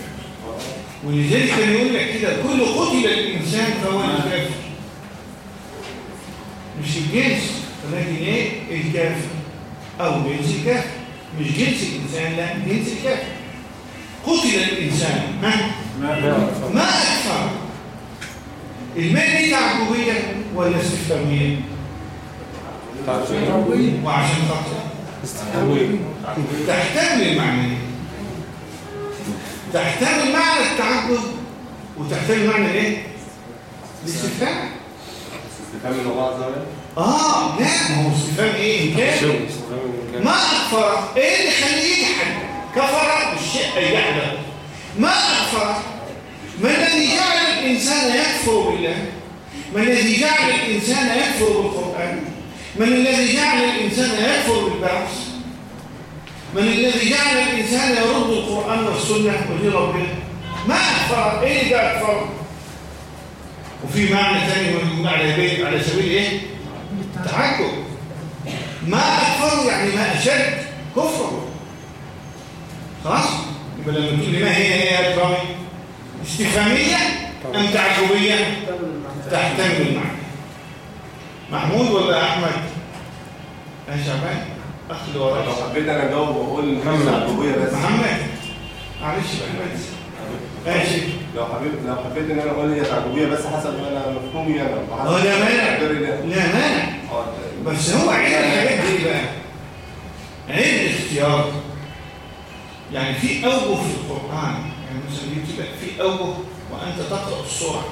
ولذلك كان يقول لك كده كل قتل الإنسان فهو الكافر. مش الجنس ولكن إيه؟ الكافر. أو جنس الكافر مش جنس الإنسان لا جنس الكافر. قتل الإنسان؟ ما؟ ما أكثر. الماء دي تعجبية ولا استفهامية تعجب وعشان استفهامي تحتمل المعنى تحتمل معنى التعجب وتحتمل معنى إيه؟ الاستفهام. استفهام من الله عز وجل آه لا ما هو استفهام إيه؟ ما أكفر إيه اللي خليه يجحد؟ كفر بالشيء أي يحدث ما أكفر ما الذي جعل الإنسان يكفر بالله؟ ما الذي جعل الإنسان يكفر بالقرآن؟ من الذي جعل الإنسان يكفر بالبعث؟ من الذي جعل الإنسان يرد القرآن والسنة ودي ربنا ما أكفر إيه ده أكفر وفي معنى ثاني يقول على بيت على سبيل إيه؟ تعجب ما أكفر يعني ما أشد كفر خلاص؟ يبقى لما تقول ما هي؟ هي يا إكرامي استفهامية أم تعجبية؟ تحتمل المعنى. محمود ولا أحمد؟ يا شعبان. وراك لو حبيت أنا أجاوب وأقول محمد. العربيه بس. محمد. معلش بقى ماشي. لو حبيت لو حبيت إن أنا أقول هي تعجبيه بس حسب أنا مفهومي أنا. هو لا مانع. لا مانع. آه بس هو عيب الحاجات دي إيه بقى. عيب الاختيار. يعني في أوجه في القرآن يعني مثلا بتبقى في أوجه وأنت تقرأ السورة.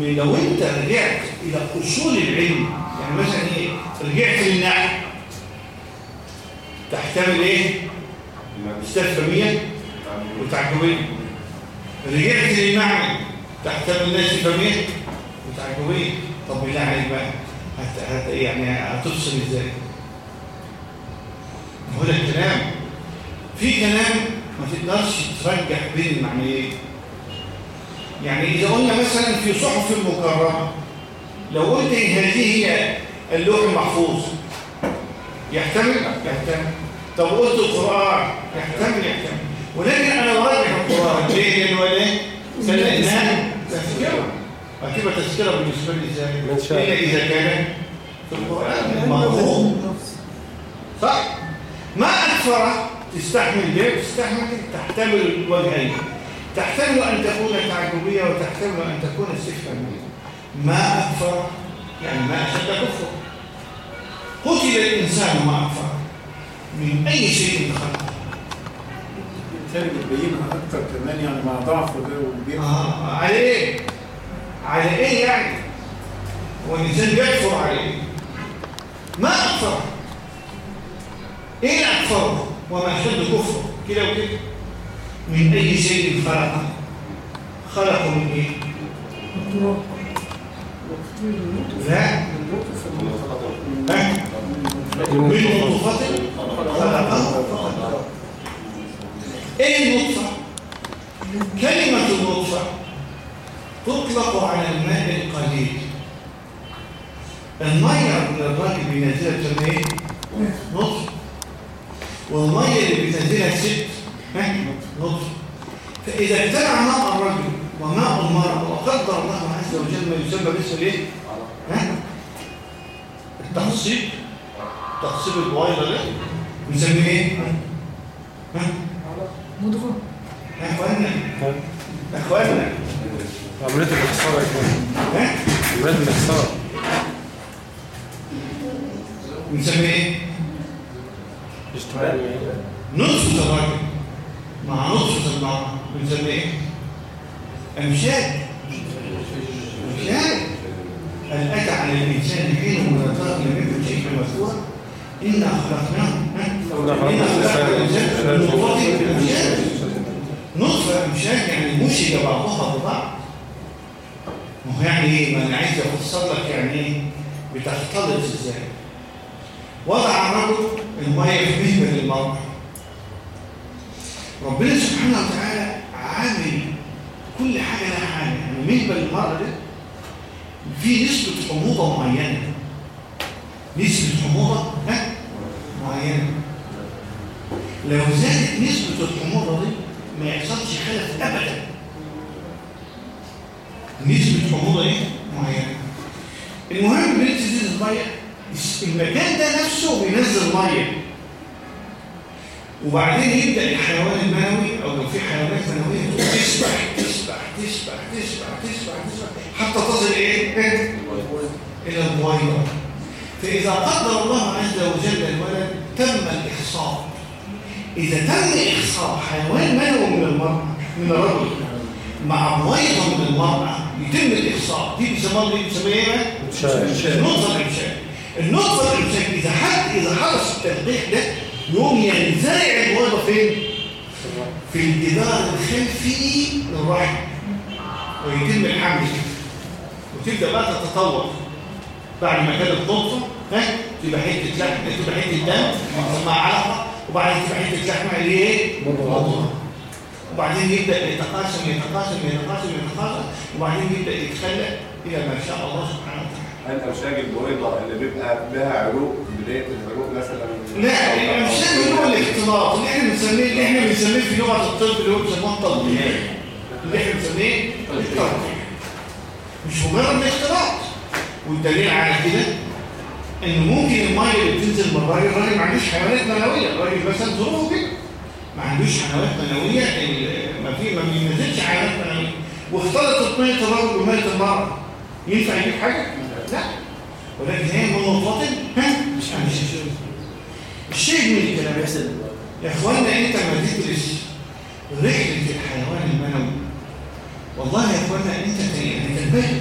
لو أنت رجعت إلى أصول العلم يعني مثلا إيه رجعت للنحو. تحتمل إيه؟ استفهاميه وتعجبية رجعت للمعنى تحتمل الناس فميه وتعجبية طب بالله عليك بقى؟ هت... هت... يعني هتفصل إزاي؟ هو ده الكلام. في كلام ما تقدرش ترجح بين المعنيين. يعني إذا قلنا مثلا في صحف مكرمة لو قلت هذه هي اللوح المحفوظ يحتمل؟ يحتمل. طب قلت القرآن. يحتمل يحتمل. ولكن أنا براجع القرآن. ليه لأنه ليه؟ لأنها تذكرة. هتبقى تذكرة بالنسبة لي إزاي؟ إلا إذا كان في القرآن مفهوم صح؟ ما أكثر تستحمل ده تستحمل تحتمل الوجهين تحتمل أن تكون تعجبية وتحتمل أن تكون استفهامية ما أكثر؟ يعني ما أشد كفر. قتل الإنسان ما أكثر. من أي شيء خلقه بالتالي بتبينها أكتر كمان يعني مع ضعفه ده وبيبقى آه. على إيه؟ على إيه يعني؟ هو الإنسان بيكفر على إيه؟ ما أكثر إيه أكثر وما أشد كفر كده وكده من أي شيء خلقه خلقه من إيه؟ لا ها؟ من نطفة خلقه إيه النطفة؟ كلمة النطفة تطلق على الماء القليل المية اللي الراجل بينزلها بتسمى إيه؟ نطفة والمية اللي بتنزلها الست؟ نطفة فإذا اجتمع ماء الرجل وماء المرأة وقدر الله عز وجل ما يسمى باسم الايه؟ ها؟ تخصيب البويضة ده بنسميه إيه؟ ها؟ مضغة يا اخوانا يا اخوانا عملية الإخصار يا كمان ها؟ عملية الإخصار بنسميه إيه؟ اجتماعي. نطفة الراجل. مع نطفة المرأة بنسميه إيه؟ أمشاج هل أتى على الإنسان حين من الطاق لم يكن شيئا مذكورا. إنا خلقناه؟ إنا خلقنا الإنسان من نطفة أمشاج نطفة أمشاج يعني مشي بعضها ببعض ما هو يعني إيه؟ ما أنا عايز أفسر لك يعني إيه؟ بتختلط إزاي؟ وضع الرجل المية في مهبل للمرأة ربنا سبحانه وتعالى عامل كل حاجة لها حاجة يعني مهبل للمرأة ده في نسبة حموضة معينة نسبة حموضة ها؟ معينة. لو زادت نسبة الحموضة دي ما يحصلش خلف أبدا. نسبة حموضة إيه؟ معينة. المهم بنت تزيد المية المكان ده نفسه بينزل مية. وبعدين يبدأ الحيوان المنوي أو لو في حيوانات منوية تسبح تسبح تسبح تسبح تسبح تسبح حتى تصل إيه؟ إلى البويضة فإذا قدر الله عز وجل الولد تم الإخصاب إذا تم إخصاب حيوان منوي من المرأة؟ من الرجل. مع بويضة من المرأة يتم الإخصاب دي بيسموها دي بيسموها؟ إمشاج. النقطة الإمشاج النقطة الإمشاج إذا حد إذا حدث التلقيح ده يقوم ينزرع البويضة فين؟ في الجدار الخلفي للرحم. ويتم الحمل. وتبدأ بقى تتطور. بعد ما كانت نطفة ها تبقى حتة لحم تبقى حتة دم مع علقة وبعدين تبقى حتة لحمة اللي هي إيه؟ مضغة وبعدين يبدأ يتقاسم يتقاسم يتقاسم يتقاسم وبعدين يبدأ يتخلق إلى ما شاء الله سبحانه وتعالى. هل أمشاج البويضة اللي بيبقى لها عروق بداية العروق مثلا؟ لا مش هو الاختلاط. اللي إحنا بنسميه اللي إحنا بنسميه في لغة الطب اللي هو بيسموه التلقيح اللي إحنا بنسميه التلقيح مش مجرد الاختلاط. والدليل على كده إن ممكن المية اللي بتنزل من الراجل الراجل ما عندوش حيوانات منويه الراجل مثلا ظروفه كده ما عندوش حيوانات منويه ما في ما بينزلش حيوانات منويه واختلطت ميه الراجل ومية المراه ينفع يجيب حاجة؟ لا. ولكن هي من نقطة ها؟ مش عن شيء الشيء من الكلام يحصل يا اخوانا أنت ما تدرس رحلة الحيوان المنوي والله يا اخوانا أنت تنبهر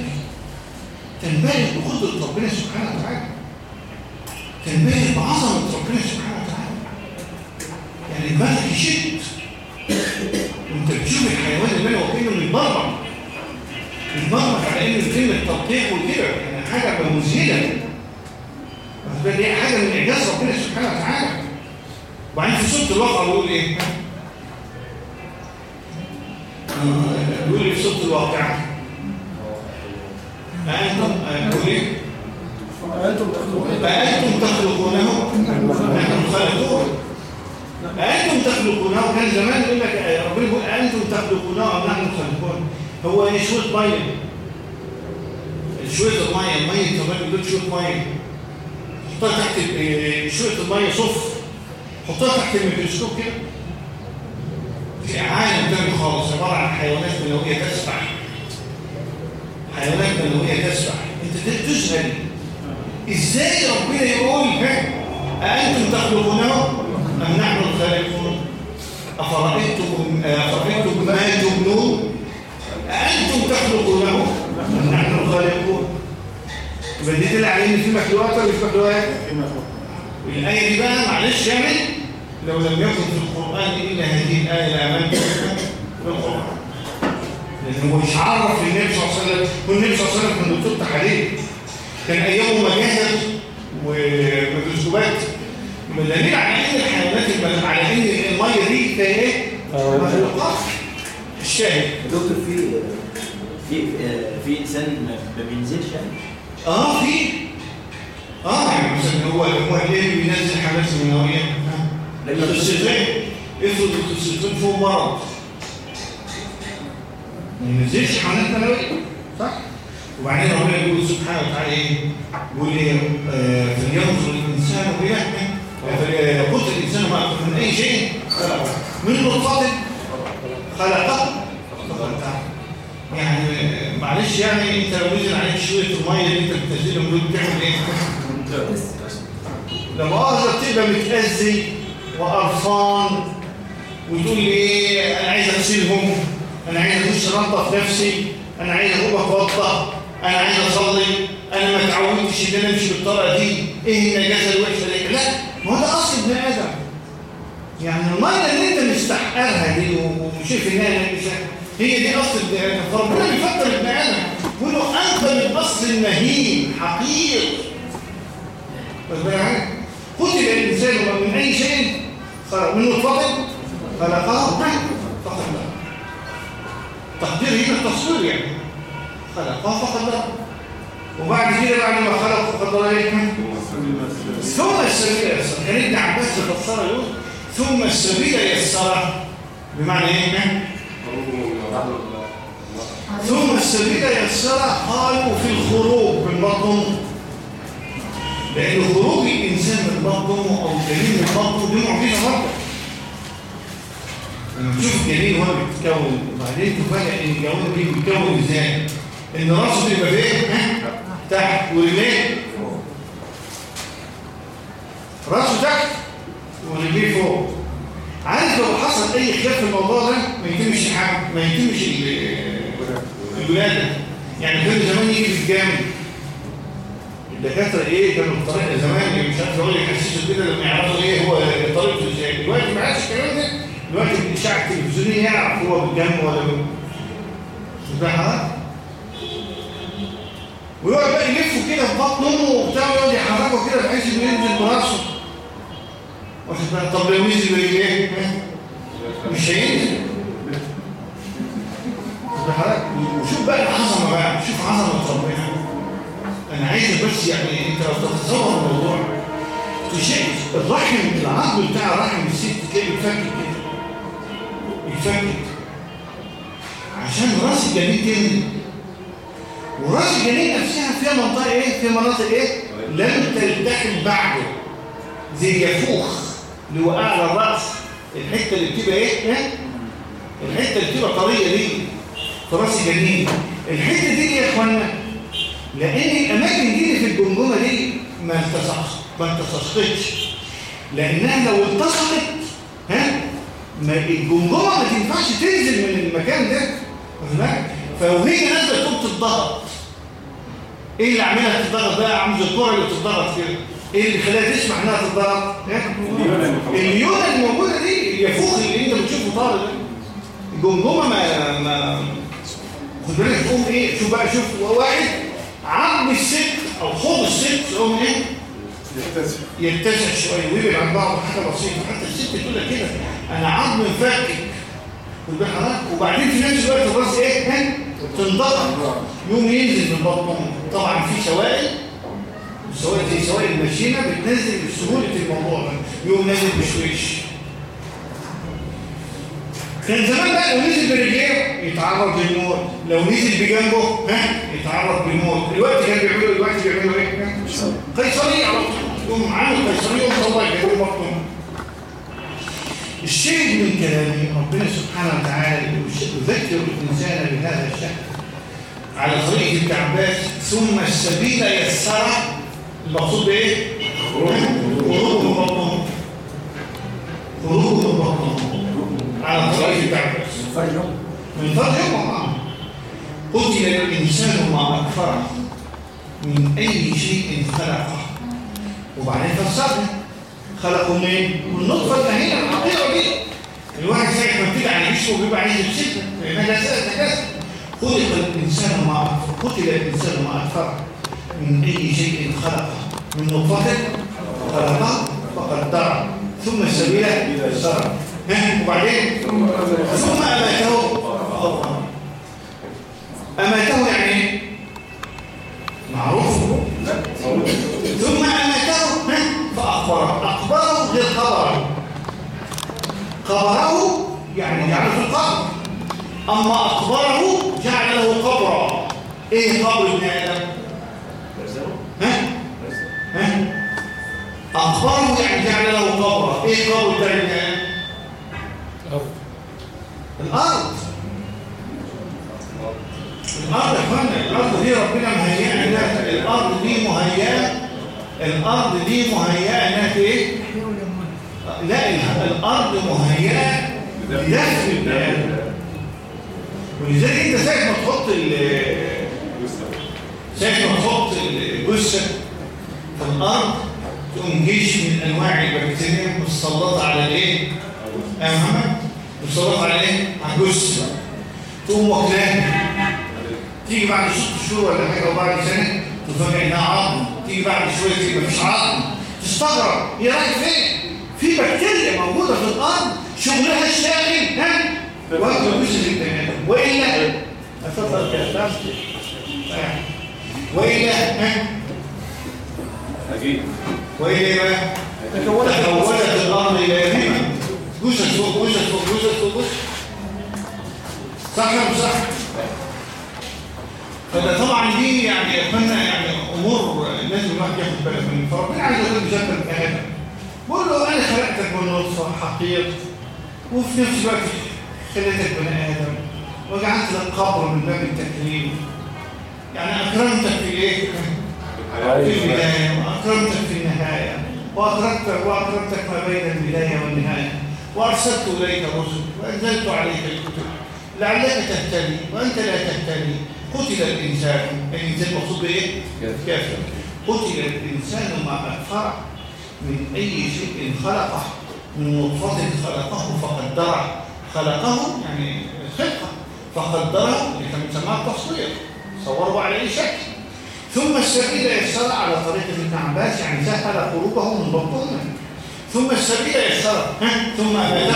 تنبهر بقدرة ربنا سبحانه وتعالى. تنبهر بعظمة ربنا سبحانه وتعالى. يعني دماغك يشد. بيتبرمج بيتبرمج على ان كلمه تطبيق وكده. يعني واخد بالك؟ دي حاجة من إعجاز ربنا سبحانه وتعالى. وبعدين في سورة الواقع بيقول إيه؟ آه، بيقول إيه في سورة الواقع؟ أأنتم؟ أنتم تخلقون. أأنتم تخلقونه. نحن الخالقون أأنتم تخلقونه. كان زمان يقول لك ربنا يقول أأنتم تخلقونه أم نحن الخالقون هو إيه شوية مية شوية المية المية كمان بيقول شوية مية. حطها تحت ال- شوية المية صف حطها تحت الميكروسكوب كده. في عالم تاني خالص عبارة عن حيوانات منوية تسبح. حيوانات منوية تسبح أنت تذهل إزاي ربنا يقول أأنتم تخلقونه أم نحن الخالقون؟ أفرأيتم أفرأيتم ما تبنون؟ أأنتم تخلقونه أم نحن الخالقون؟ على إن في مخلوقات ولا في مخلوقات؟ الآية دي بقى معلش يعني لو لم يكن في القرآن إلا هذه الآية لآمنت بها بالقرآن لأنه هو مش عرف النبي صلى الله عليه وسلم والنبي صلى الله عليه وسلم كان بيفتح عليه كان أيامه مجاهر وميكروسكوبات دليل على ان الحيوانات على ان المية دي فيها إيه؟ مخلوقات الشاهد. دكتور في في في إنسان ما بينزلش يعني؟ آه في. آه يعني مثلا هو هو ليه بينزل حاجات منويه لما الخصيتين افرض الخصيتين فوق مرض. ما ينزلش حملات منويه صح؟ وبعدين ربنا يقول سبحانه وتعالى إيه؟ يقول إيه آه، فلينظر الإنسان إلى قلت الإنسان ما من أي شيء. خلقه. من نطفة خلقه فقدره. يعني آه، معلش يعني أنت لو نزل عليك شوية المية اللي أنت بتنزلهم دول بتعمل إيه؟ لما أقدر تبقى متأذي وقرفان وتقول لي إيه؟ أنا عايز أغسلهم. أنا عايز اخش انضف نفسي أنا عايز اقوم اتوضا أنا عايز أصلي أنا ما اتعودتش إن أنا أمشي بالطريقة دي. إيه النجاسة الوحشة دي لا ما هو ده أصل ابن آدم. يعني المية اللي أنت مستحقرها دي وشايف نجاسه هي دي أصل ابن آدم. فربنا بيفكر ابن آدم يقول أنت من أصل المهين حقير. واخد بالك؟ قتل الإنسان من أي شيء؟ خلق من نطفه خلقه. فقدره تقدير هنا التصوير يعني. خلقه فقدره وبعد كده بعد ما خلق فقدره إيه ثم السبيل يسر كان ابن عباس يفسرها يقول ثم السبيل يسره. بمعنى إيه؟ ثم السبيل يسره قالوا في الخروج من بطن. لأن خروج الإنسان من بطنه أو الجنين من بطنه دي معجزة برضه. لما تشوف الجنين وهو بيتكون وبعدين تفاجئ إن الجنين دي بيتكون إزاي؟ إن رأسه تبقى فين؟ تحت. ورجليه؟ رأسه تحت. ورجليه فوق. عارف لو حصل أي خلاف في الموضوع ده ما يتمش حاجة ما يتمش ال- الولادة. يعني كان زمان يجي في الجامع الدكاترة إيه؟ كانوا الطريقة زمان مش عارف يقول يحسسوا كده لما يعرفوا إيه هو طريقته إزاي دلوقتي ما عادش الكلام ده. دلوقتي الاشاعه التلفزيونيه يعرف هو بالجنب ولا بال ده حضرتك ويقعد بقى يلف كده في بطن امه وبتاع ويقعد يحركه كده بحيث إنه ينزل براسه. واخد بالك طب لو نزل برجليه مش هينزل. وشوف بقى العظمة بقى شوف عظمة ربنا أنا عايز بس يعني أنت لو تتصور الموضوع تشيء الرحم العظم بتاع رحم الست تلاقي يتفكك كده. يتفكك عشان رأس الجنين تنزل ورأس الجنين نفسها فيها منطقة إيه؟ فيها مناطق إيه؟ لم تلتحم بعده. زي يفوخ اللي هو أعلى الراس الحتة اللي بتبقى إيه؟ إيه؟ الحتة اللي بتبقى طرية دي في رأس الجنين الحتة دي يا اخوانا لأن الأماكن دي اللي في الجمجمة دي ما التصقش ما التصقتش لأنها لو التصقت ها؟ ما الجمجمه ما تنفعش تنزل من المكان ده بالك؟ فوهي نازلة تقوم تتضغط إيه اللي عاملها تتضغط بقى عامل الكرة اللي بتتضغط كده. إيه اللي خلاها تسمح إنها تتضغط؟ الليونه اللي موجودة دي يفوق اللي أنت بتشوفه طارق الجمجمه ما ما خد بالك تقوم إيه؟ شوف بقى شوف واحد عظم الست أو حوض الست تقوم إيه؟ يتسع يتسع شوية. ويبعد عن بعض حاجة بسيطه حتى الست تقول لك كده أنا عظم حضرتك وبعدين في نفس الوقت الراس إيه؟ ها؟ تنضغط يوم ينزل من بطنه. طبعا في سوائل. السوائل دي سوائل المشينه بتنزل بسهولة الموضوع ده. يوم نازل بشويش. كان زمان بقى لو نزل برجليه يتعرض للموت. لو نزل بجنبه ها؟ يتعرض للموت. دلوقتي كانوا بيعملوا دلوقتي بيعملوا إيه؟ قيصرية على طول. يقوم عامل قيصريه ومطلع جنبه بطنه الشيء من كلامي ربنا سبحانه وتعالى يذكر الإنسان بهذا الشأن. على طريق ابن عباس ثم السبيل يسره المقصود بإيه؟ خروج من بطنه خروج من بطنه على طريق ابن عباس. فرجهم من فرجهم. قتل الإنسان ما أكفره من أي شيء خلقه. وبعدين فسرنا خلقوا منين؟ من نطفة هنا الحقيقة دي. الواحد ساعة ما بتيجي على جسمه بيبقى عايز يمسكها. لأنها جسد نجاسة خلق الإنسان ما أكفر قتل الإنسان ما أكفر من أي شيء خلقه؟ من نطفة خلقه؟ فقدره ثم السبيل ها؟ وبعدين؟ ثم أماته. فأقبره. قبره يعني جعله في القبر أما أقبره جعل له قبرا إيه قبر ابن آدم؟ ها؟ ها؟ أقبره يعني جعل له قبرا إيه قبر ابن آدم؟ أرض. الأرض الأرض يا إخوانا الأرض دي ربنا مهيئة إنها الأرض دي مهيئة الأرض دي مهيئة إنها إيه؟ لا ال- الأرض مهيئة لدفن البني ولذلك أنت ساعة ما تحط ال ساعة ما تحط الجثة في الأرض تقوم جيش من أنواع البكتيريا متسلطة على الإيه؟ يا محمد متسلطة على إيه؟ على الجثة تقوم واكلاها تيجي بعد ست شهور ولا حاجة وبعد سنة تفاجئ إنها عظم تيجي بعد شوية تبقى مفيش عظم تستغرب هي رايح فين؟ في بكتيريا موجودة في الأرض شغلها الشاغل ها؟ جزء البني آدم وإلا أستاذ آه. وإلا ها؟ أكيد وإلا بقى؟ تكونت تحولت الأرض إلى يميمة جزء فوق جزء فوق جزء فوق جزء صح ولا مش صح؟ فده طبعا دي يعني اتمنى يعني أمور لازم الواحد ياخد باله منها فربنا عايز يقول بشكل آدم بقول له أنا خلقتك من نطفه حقير وفي نفس الوقت خليتك بني آدم. وجعلت لك قبر من باب التكريم. يعني أكرمتك في إيه؟ في البداية وأكرمتك في النهاية. واكرمتك وأكرمتك ما بين البداية والنهاية. وأرسلت إليك الرسل وأنزلت عليك الكتب. لعلك تهتدي وأنت لا تهتدي قتل الإنسان. الانسان مقصود بايه؟ كافر. قتل الإنسان ما اكفره من أي شيء خلقه من نطفه خلقه فقدره. خلقه يعني خلقه فقدره اللي كان التصوير صوره على اي شكل. ثم السبيل يسر على طريق ابن عباس يعني سهل خروجه من بطنه. ثم السبيل يسر ثم اماته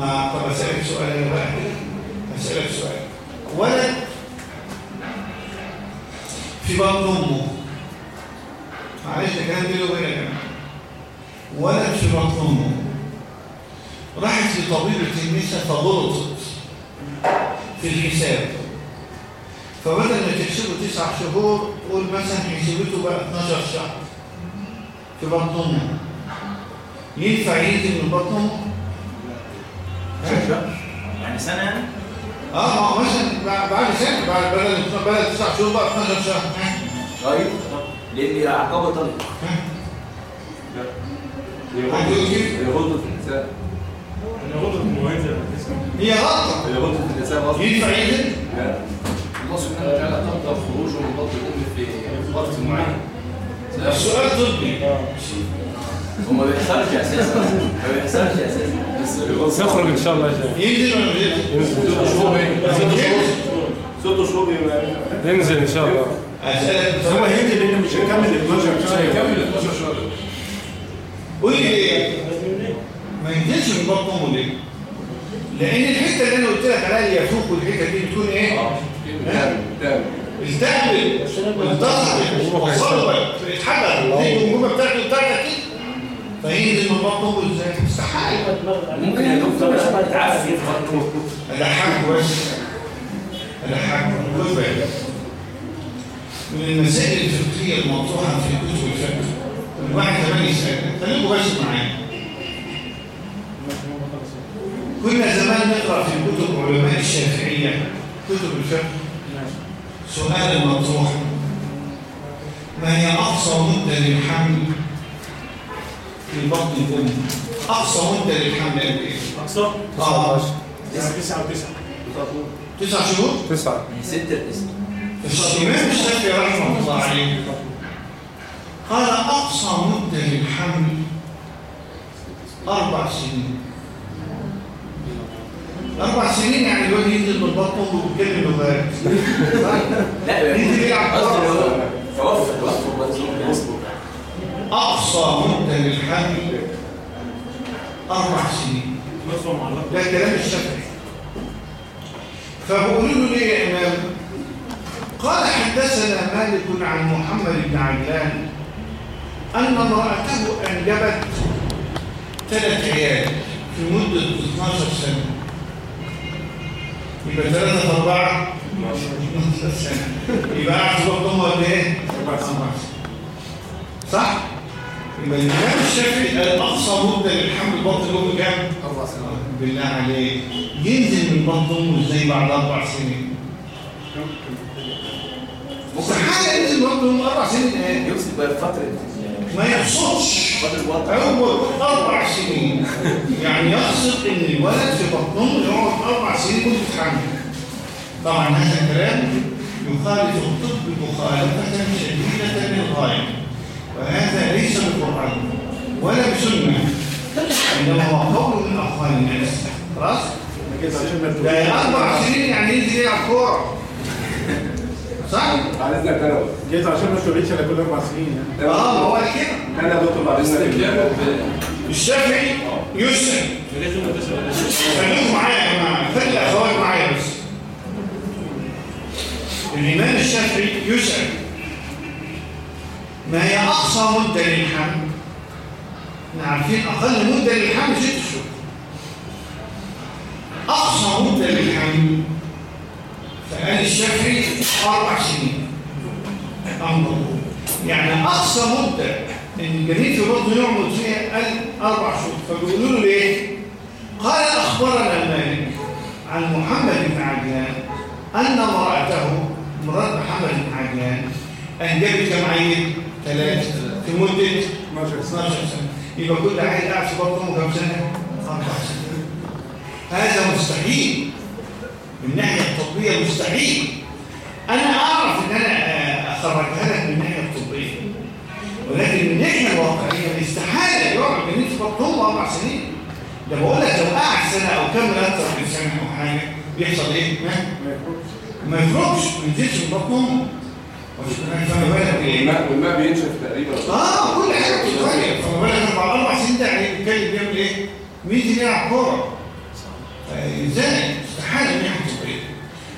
آه طب أسألك سؤال أنا بقى أسألك سؤال. ولد في بطن أمه. معلش ده كلام بيني وبينك يا جماعة ولد في بطن امه راحت لطبيبه النساء فغلطت في الحساب فبدل ما تحسبه تسع شهور قول مثلا حسبته بقى 12 شهر في بطن امه ينفع ينزل من بطن امه؟ يعني سنة يعني؟ آه ما هو مثلا بعد سنة بعد بدل بدل تسع شهور بقى 12 شهر؟ طيب لأن عقابه طلق هتقول كيف؟ هي غلطة في الإنسان هي غلطة. في الإنسان أصلا ينفع ينزل؟ لا. الله سبحانه وتعالى قدر خروجه من بطن الأم في وقت معين. السؤال طبي. هو ما بيحصلش أساسا ما بيحصلش أساسا سيخرج إن شاء الله ينزل ولا ما ينزل؟ ينزل. ست شهور ست شهور يبقى ننزل إن شاء الله. اسالك هو هينزل لأنه مش هيكمل 12 شهر هيكمل 12 شهر قول لي ليه؟ ما ينزلش من بطن امه ليه؟ لأن الحتة اللي أنا قلت لك عليها اللي يفوق والحتة دي بتكون إيه؟ تامن التهبل انتصرت وصلت اتحدث دي الجمجمه بتاعته بتاعتك كده فينزل من بطن امه إزاي؟ استحاله ممكن يا دكتور تعفي في بطنه أضحكك بس. أضحكك خد بالك من المسائل الفقهية الموضوعة في كتب الفقه. الواحد كمان يسأل خليكم بس معايا. كنا زمان نقرأ في كتب علماء الشافعية كتب الفقه. سؤال مطروح ما هي أقصى مدة للحمل؟ في بطن الأم؟ أقصى مدة للحمل قد إيه؟ أقصى؟ آه. 9 9 تسع شهور؟ تسعة. ستة اسم الإمام الشافعي رحمه الله عليه قال أقصى مدة للحمل أربع سنين. أربع سنين يعني الواد ينزل بطنه ويتكلم لغات لا ينزل يلعب أقصى مدة للحمل أربع سنين ده كلام الشافعي. فبقولوا له ليه يا إمام؟ قال حدثنا مالك عن محمد بن عجلان أن امرأته أنجبت ثلاث عيال في مدة 12 سنة يبقى ثلاثة أربعة 12 سنة يبقى بطن أمه قد إيه؟ أربع سنين صح؟ يبقى الإمام الشافعي قال أقصى مدة للحمل بطن الأم كام؟ أربع سنوات بالله عليك ينزل من بطن أمه إزاي بعد أربع سنين؟ استحالة ينزل من بطن أمه أربع سنين إيه؟ يقصد بقى فترة ما يقصدش فترة وضع أول أربع سنين. يعني يقصد إن الولد في بطن أمه يقعد أربع سنين مدة حمل طبعا هذا الكلام يخالف الطب مخالفة شديدة للغاية. وهذا ليس بالقرآن ولا بسنة. إنما هو قول من أقوال الناس. خلاص؟ ده تقوليش سنين يعني ينزل يلعب كورة صح؟ بعد إذنك أنا. جيت عشان ما تقوليش أنا كل أربع سنين يعني. آه ما هو كده أنا يا دكتور بعد إذنك. الشافعي يسأل خليكم معايا يا جماعة. خلي الاخوات معايا بس الامام الشافعي يسأل ما هي أقصى مدة للحمل إحنا عارفين أقل مدة للحمل ست شهور. أقصى مدة للحمل فقال الشافعي أربع سنين. أمر يعني مدة إن الجنين في بطنه يعمل فيها قال أربع شهور. فبيقولوا له ليه؟ قال أخبرنا مالك عن محمد بن عجلان أن امرأته مرات محمد بن عجلان أنجبت كم عيل؟ ثلاثة في مدة 12 سنه 12 سنه يبقى كل عيل قاعد في بطنه كم سنة؟ أربع سنين. هذا مستحيل. من الناحيه الطبيه مستحيل أنا أعرف إن أنا آه، اخرجها لك من الناحيه الطبيه ولكن من الناحيه الواقعية استحاله يقعد جنين في بطنه أربع سنين. ده بقول لك لو قعد سنة أو كمل أكثر من سنة أو حاجة بيحصل إيه؟ ما ما يخرجش ما ينزلش من بطنه فما بالك؟ إيه؟ والماء والماء بينشف تقريبا. آه كل حاجة بتتغير. فما بالك؟ بعد أربع سنين ده يعني بيتكلم بيعمل إيه؟ بيجي يلعب كوره إزاي؟ استحاله أن يحدث طبيعي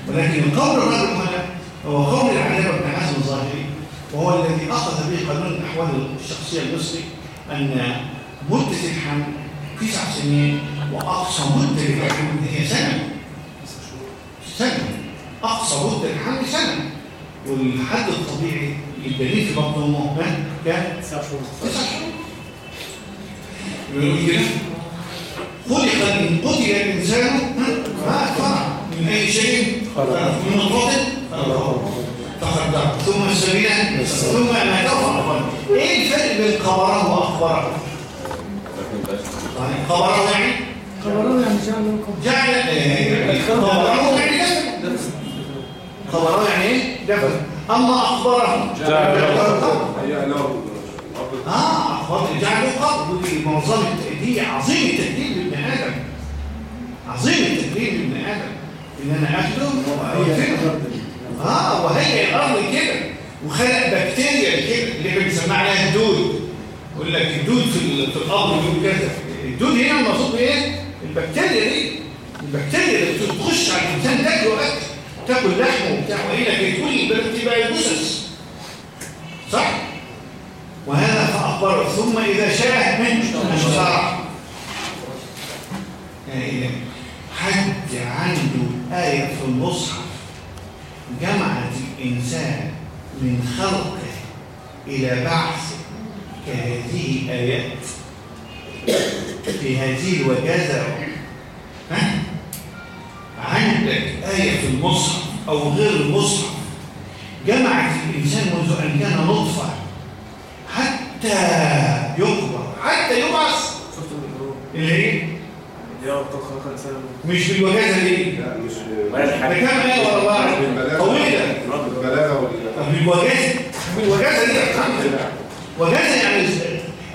ولكن القول الرابع هنا هو قول العلامه ابن حزم الظاهري وهو الذي أخذ به قانون الأحوال الشخصية المصري أن مده الحمل تسع سنين وأقصى مدة للحمل هي سنة. سنة. أقصى مدة الحمل سنة. والحد الطبيعي للجنين في بطن امه كان تسع شهور. تسع شهور. خلق ان قتل الإنسان ما اكفر من أي شيء؟ خلق. من القتل فخلقه ثم السبيل ثم ما كفر إيه الفرق بين خبره وأخبره؟ يعني خبره يعني؟ خبرنا يعني جعل لكم جعل آه، خبره يعني دفن خبره يعني إيه؟ دفن أما أخبره. جعل له آه أخبار جعله قبض دي منظمه دي عظيم التكليف لابن آدم. عظيم التكليف لابن آدم إن أنا اخده. آه وهي الأرض كده. وخلق بكتيريا كده. اللي بنسميها عليها الدود. يقول لك الدود في ال- في الأرض يقول كذا. الدود هنا المقصود بايه؟ البكتيريا دي. البكتيريا اللي بتخش على الإنسان تاكله اكل تاكل لحمه وبتاع. وإيه؟ لكن كل البلد تبقى جثث صح؟ وهذا فأخبره. ثم إذا شاء منه. اشترى يعني حد عنده آية في المصحف. جمعت الإنسان من خلقه إلى بعثه كهذه آيات في هذه الوجازة ها؟ عندك آية في المصحف أو غير المصحف. جمعت الإنسان منذ أن كان نطفة. حتى يكبر. حتى يبعث. اللي مش بالوجازة دي. لا مش ده كام آية ورا بعض طويلة. البلاغه وال طب بالوجازة بالوجازة دي وجازة يعني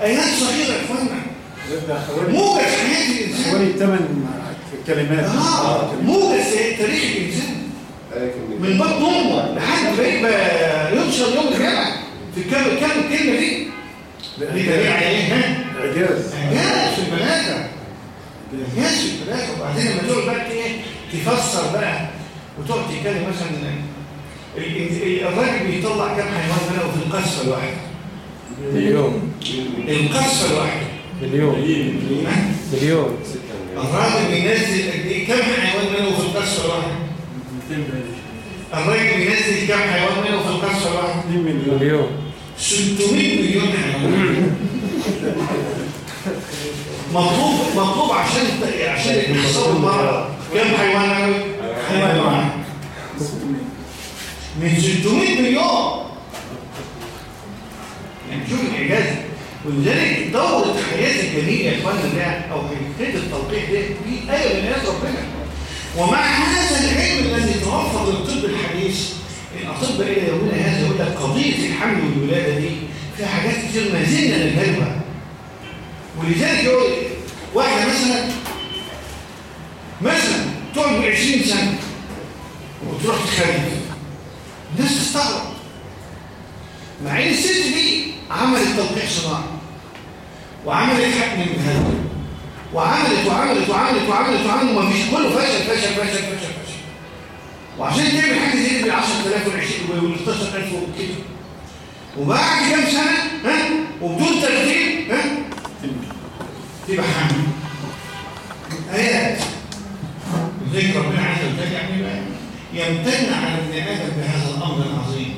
آيات صغيرة يا حوالي موجز حياة الإنسان. حوالي ثمان كلمات. آه موجز تاريخ الإنسان. من بطن امه لحد ما يبقى ينشر يوم القيامه في كام كام الكلمة دي. دي على إيه ها إعجاز اعجاز في البلاغه في البلاغه وبعدين لما تقعد بقى إيه تفسر بقى وتقعد تتكلم مثلا ال- ال- الراجل بيطلع كام حيوان منه في القصفة الواحدة؟ مليون. القصفة الواحدة. مليون. ها؟ مليون. الراجل بينزل قد إيه؟ كام حيوان منه في القصفة الواحدة؟ 200 بلاش الراجل بينزل كام حيوان منه في القصفة الواحدة؟ 2 مليون. مليون 600 مليون حيوان. مطلوب مطلوب عشان عشان يحصلوا المرض كم حيوان قوي؟ حيوان من 600 مليون. يعني شوف الإعجاز. ولذلك دورة حياة الجميع يا اخوانا ده أو حكاية التلقيح ده دي آية من آيات ربنا. ومع هذا العلم الذي توفر للطب الحديث الأطباء إلى يومنا هذا يقول لك قضية الحمل والولادة دي فيها حاجات كتير ما زلنا نجهلها ولذلك يقول واحدة مثلا مثلا تقعد 20 سنة وتروح تخلف الناس تستغرب. مع إن الست دي عملت تلقيح صناعي وعملت حقن من وعملت وعملت وعملت وعملت وعملت وما فيش كله فشل فشل فشل فشل فشل. وعشان تعمل حاجة زي دي ب 10000 وال 16000 وكده. وبعد كام سنة ها وبدون ترتيب ها تبقى حامل ايات ذكر ربنا عز وجل يعني بقى يمتن على ابن آدم بهذا الامر العظيم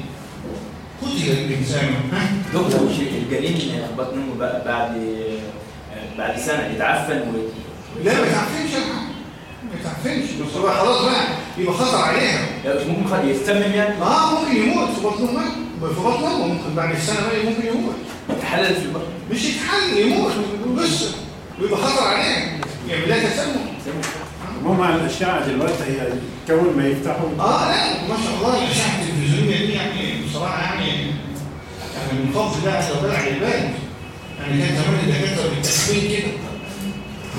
قتل الانسان ها دكتور مش الجنين بطن أمه بقى بعد بعد سنة يتعفن و لا ما تعفنش يا محمد. ما تعفنش بس هو خلاص بقى يبقى خطر عليها. لا مش ممكن يستمم يعني؟ آه ممكن يموت في بطن امه في بطن امه ممكن بعد السنة بقى ممكن يموت. يتحلل في البطن. مش يتحل يموت. بس ويبقى خطر عليها يعمل لها تسمم. هم مع الأشعة دلوقتي هي كون ما يفتحوا؟ آه لا ما شاء الله الاشعه التلفزيونيه دي يعني بصراحة يعني يعني من فضل الله عز وجل على العباد. يعني كان زمان الدكاترة بالتخمين كده.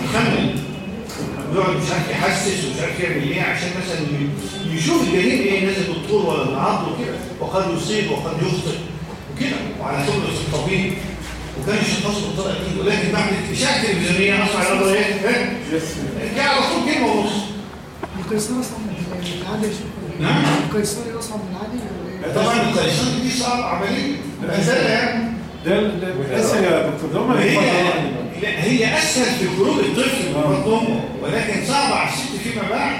مخمن ويقعد مش عارف يحسس ومش عارف يعمل إيه عشان مثلا يشوف الجنين إيه نازل بالطول ولا بالعرض وكده وقد يصيب وقد يخطئ وكده وعلى خبره الطبيب وكان يشخصه بالطريقة دي ولكن بعد الاشعه التلفزيونيه أصلا يقدر إيه؟ ها؟ جه على طول كلمه ونص القيصري اصعب من العادي نعم. القيصري اصعب من العادي إيه؟ طبعا القيصري دي صعب عمليه مسألة يعني ده ده اسهل يا دكتور ده هي بيفضلوا لا هي أسهل في خروج الطفل من بطن أمه ولكن صعبة على الست فيما بعد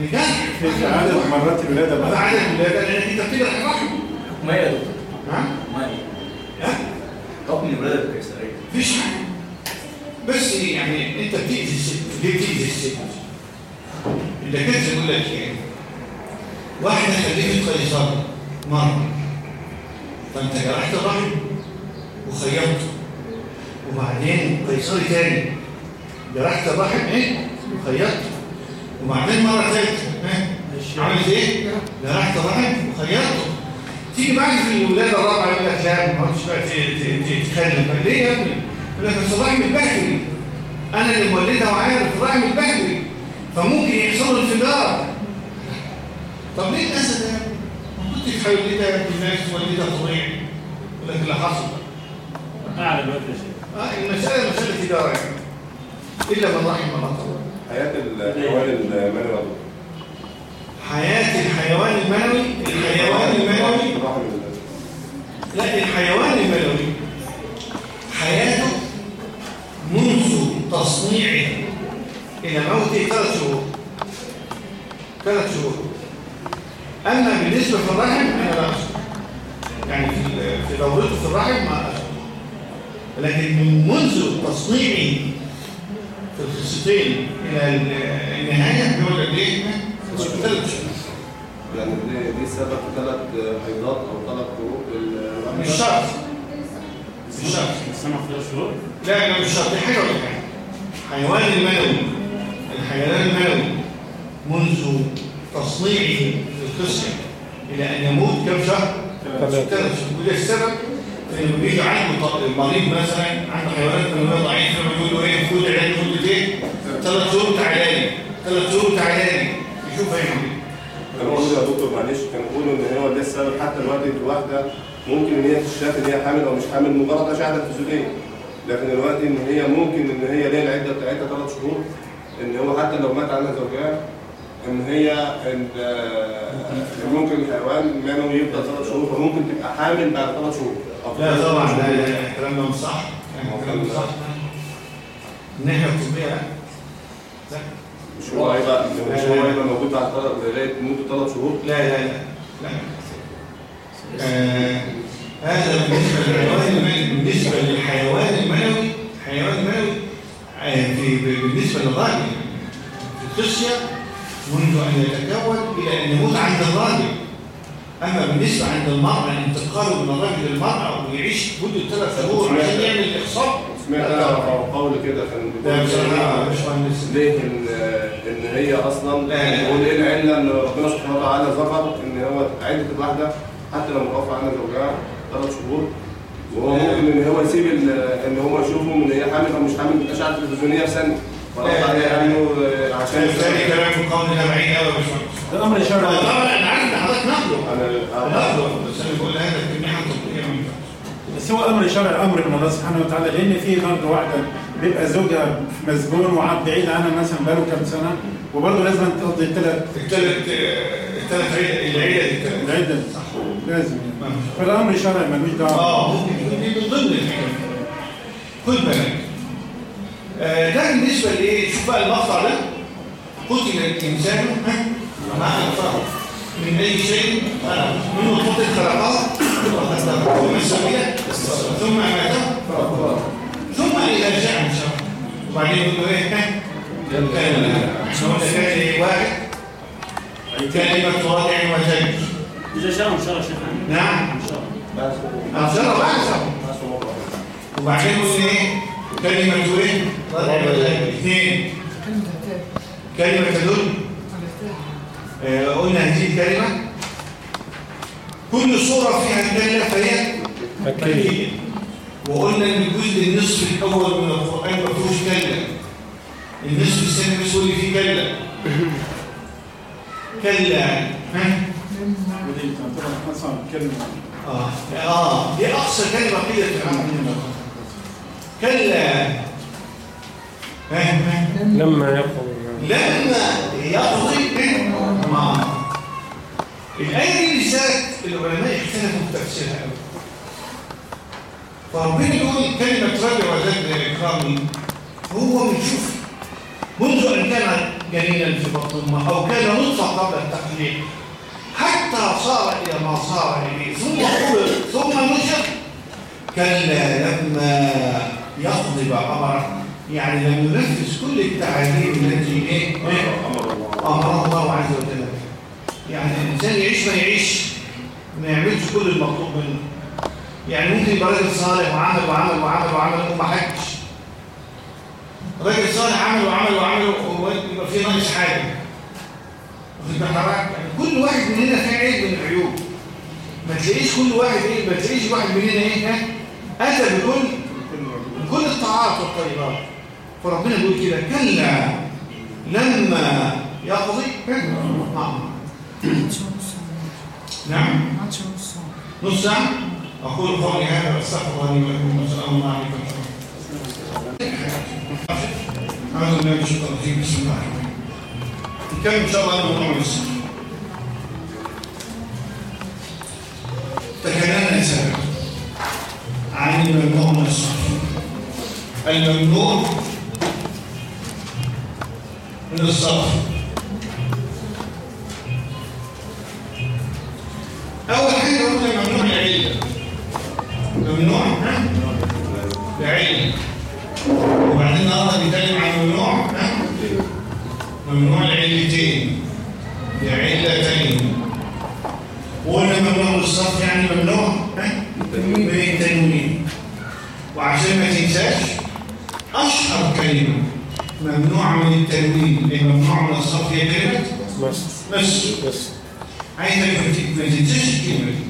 بجد في عدد مرات الولادة بقى بعد الولادة لانك أنت بتجرح الرحم حكم إيه يا دكتور؟ ها؟ حكم إيه؟ ها؟ حكم الولاده القيصريه مفيش حاجة بس يعني أنت بتأذي الست ليه بتأذي الست؟ الدكاتره يقول لك إيه؟ واحدة خلفت قيصر مره فأنت جرحت الرحم وخيطته وبعدين قيصري تاني. جرحت الرحم إيه؟ وخيطته وبعدين مرة ثالثه ها؟ عملت إيه؟ جرحت الرحم وخيطته تيجي بعد في الولادة الرابعة يقول لك لا ما عادش بقى تتخلف ليه يا ابني؟ يقول لك بس الرحم البكري أنا اللي مولدها وعارف الرحم البكري فممكن يحصل له انفجار. طب ليه الاسد ده؟ ما كنت حولتها بالناس وليتها طبيعي؟ ولكن اللي حصل. اعلى الوقت مسألة إدارة. يعني إلا من رحم الله حياة الحيوان المنوي. حياة الحيوان المنوي الحيوان المنوي. لا الحيوان المنوي. حياته منذ تصنيعه. إلى موته ثلاث شهور. ثلاث شهور. أما بالنسبة في الرحم أنا لا أشعر يعني في في دورته في الرحم ما أشعر لكن من منذ تصنيعه في الخصيتين إلى النهاية بيقول قد إيه؟ ثلاث شهور يعني دي دي سبب في ثلاث حيضات أو ثلاث لل- مش شرط. مش شرط. السنة في شهور لا لا مش شرط. دي حاجة ولا حاجة؟ حيوان المنوي الحيوان المنوي منذ تصنيعه للقصه إلى أن يموت كم شهر؟ ثلاث شهور وده السبب؟ بيجي عنده ط- مريض مثلا عنده حيوانات منويه ضعيفه يقول له إيه خد علاج مده إيه؟ ثلاث شهور تعالى ثلاث شهور تعالى يشوف هيعمل إيه بيقولوا يا دكتور معلش كانوا بيقولوا إن هو ده السبب حتى دلوقتي الواحده ممكن إن هي تشاف إن هي حامل أو مش حامل مجرد أشعة تلفزيونيه لكن دلوقتي إن هي ممكن إن هي ليها العده بتاعتها ثلاث شهور إن هو حتى لو مات عنها زوجها إن هي ال- آه، ممكن الحيوان منوي يفضل ثلاث شهور فممكن تبقى حامل بعد ثلاث شهور. لا طبعا شهور. لا لا لا، الكلام ده مش صح. الكلام ده مش صح. من الناحيه الطبيه لا. مش هو هيبقى مش هو هيبقى موجود بعد لغاية موته ثلاث شهور؟ لا لا لا. لا. آه، هذا بالنسبة للحيوان المنوي بالنسبة للحيوان المنوي الحيوان المنوي آه، في بالنسبة للراجل. في الخصية منذ أن يتكون إلى أن يموت عند الراجل. أما بالنسبة عند المرأة انتقاله من الراجل للمرأة ويعيش مدة ثلاث شهور عشان يعمل الإخصاب سمعت أنا قول كده كان بيقول مش ليه ان ان هي أصلا لا، لا. بيقول إيه العله ان ربنا سبحانه وتعالى ذكر ان هو عده الواحده حتى لو متوفى عنها زوجها ثلاث شهور وهو ممكن ان هو يسيب ان هو يشوفهم ان هي حامل أو مش حامل بالاشعه التلفزيونيه في ثانية فرد لا، عليه لا. انه عشان الثاني كلام في القول ده بعيد قوي يا باشمهندس ده أمر شرعي طبعا أنا عارف حضرتك نقله أنا نقله بس أنا بقول هذا الناحية الطبية ما ينفعش. هو أمر شرعي أمر من الله سبحانه وتعالى. لأن في برضه واحدة بيبقى زوجها مسجون وعاد بعيد عنها مثلا بقاله كام سنة وبرضه لازم تقضي الثلاث الثلاث الثلاث عيلة العيلة دي الثلاث العده لازم. يعني فالأمر شرعي ملوش دعوة. آه دي من ضمن خد بالك. آه، ده بالنسبة لإيه؟ شوف بقى المقطع ده. قتل الإنسان ها؟ مع أنفسه من أي شيء خلق من نطفة خلقها ثم سوية ثم أماته ثم إذا شاء أنشأه وبعدين يقول له إيه؟ كان إيه؟ واحد. كلمة رادع وزوج إذا شاء إن شاء الله شيخ نعم. إن شاء الله. أنشأه بعد وبعدين يقول إيه؟ كلمة إيه وزوج اثنين. كلمة تدل آه، قلنا هذه الكلمة. كل صورة فيها كلمة فهي مكية. وقلنا إن الجزء النصف الأول من القرآن ما فيهوش كلمة. النصف الثاني هو اللي فيه كلمة. كلا. ها؟ آه. آه. دي أقصى كلمة قيلت في العالم. كلا. ها؟ ها؟ لما يقضي لما يقضي ما الآية دي بالذات العلماء اختلفوا في تفسيرها قوي فربنا يقول كلمة رجع وزاد إكرامي هو بنشوف منذ أن كان جنينا في بطن أمه أو كان نطفة قبل التخليق حتى صار إلى ما صار إليه. ثم قبل ثم نشر كلا لما يقضي أمره يعني لم ينفذ كل التعاليم التي إيه؟ أمر الله عز وجل. يعني الإنسان يعيش ما يعيش ما يعملش كل المطلوب منه. يعني ممكن يبقى راجل صالح وعمل وعمل وعمل وعمل وما حجش راجل صالح عمل وعمل وعمل ويبقى فيه ناقص حاجة. واخد بالك؟ يعني كل واحد مننا فيه عيب من العيوب ما تلاقيش كل واحد إيه؟ ما تلاقيش واحد مننا إيه؟ اتى بكل بكل الطاعات والطيبات. فربنا بيقول كده كلا لما يقضي آه. ماتش ونص نعم. ونص نص ساعة. أقول قولي هذا واستغفر الله لي ولكم وسلام الله عليكم. أعوذ بالله من الشيطان الرجيم. بسم الله الرحمن الرحيم. نتكلم إن شاء الله عن موضوع الصلاة تكلمنا سابقا عن الممنوع. من الصرف الممنوع من الصرف أول حاجة قلنا ممنوع العلة ممنوع ها؟ وبعدين النهارده بيتكلم عن ممنوع ها؟ ممنوع بعلتين وقلنا ممنوع الصرف يعني ممنوع ها؟ من التنوين وعشان ما تنساش أشهر كلمة ممنوع من التنوين اللي ممنوع من الصرف هي بس. مصر بس. عايزك ما تنساش الكلمة دي.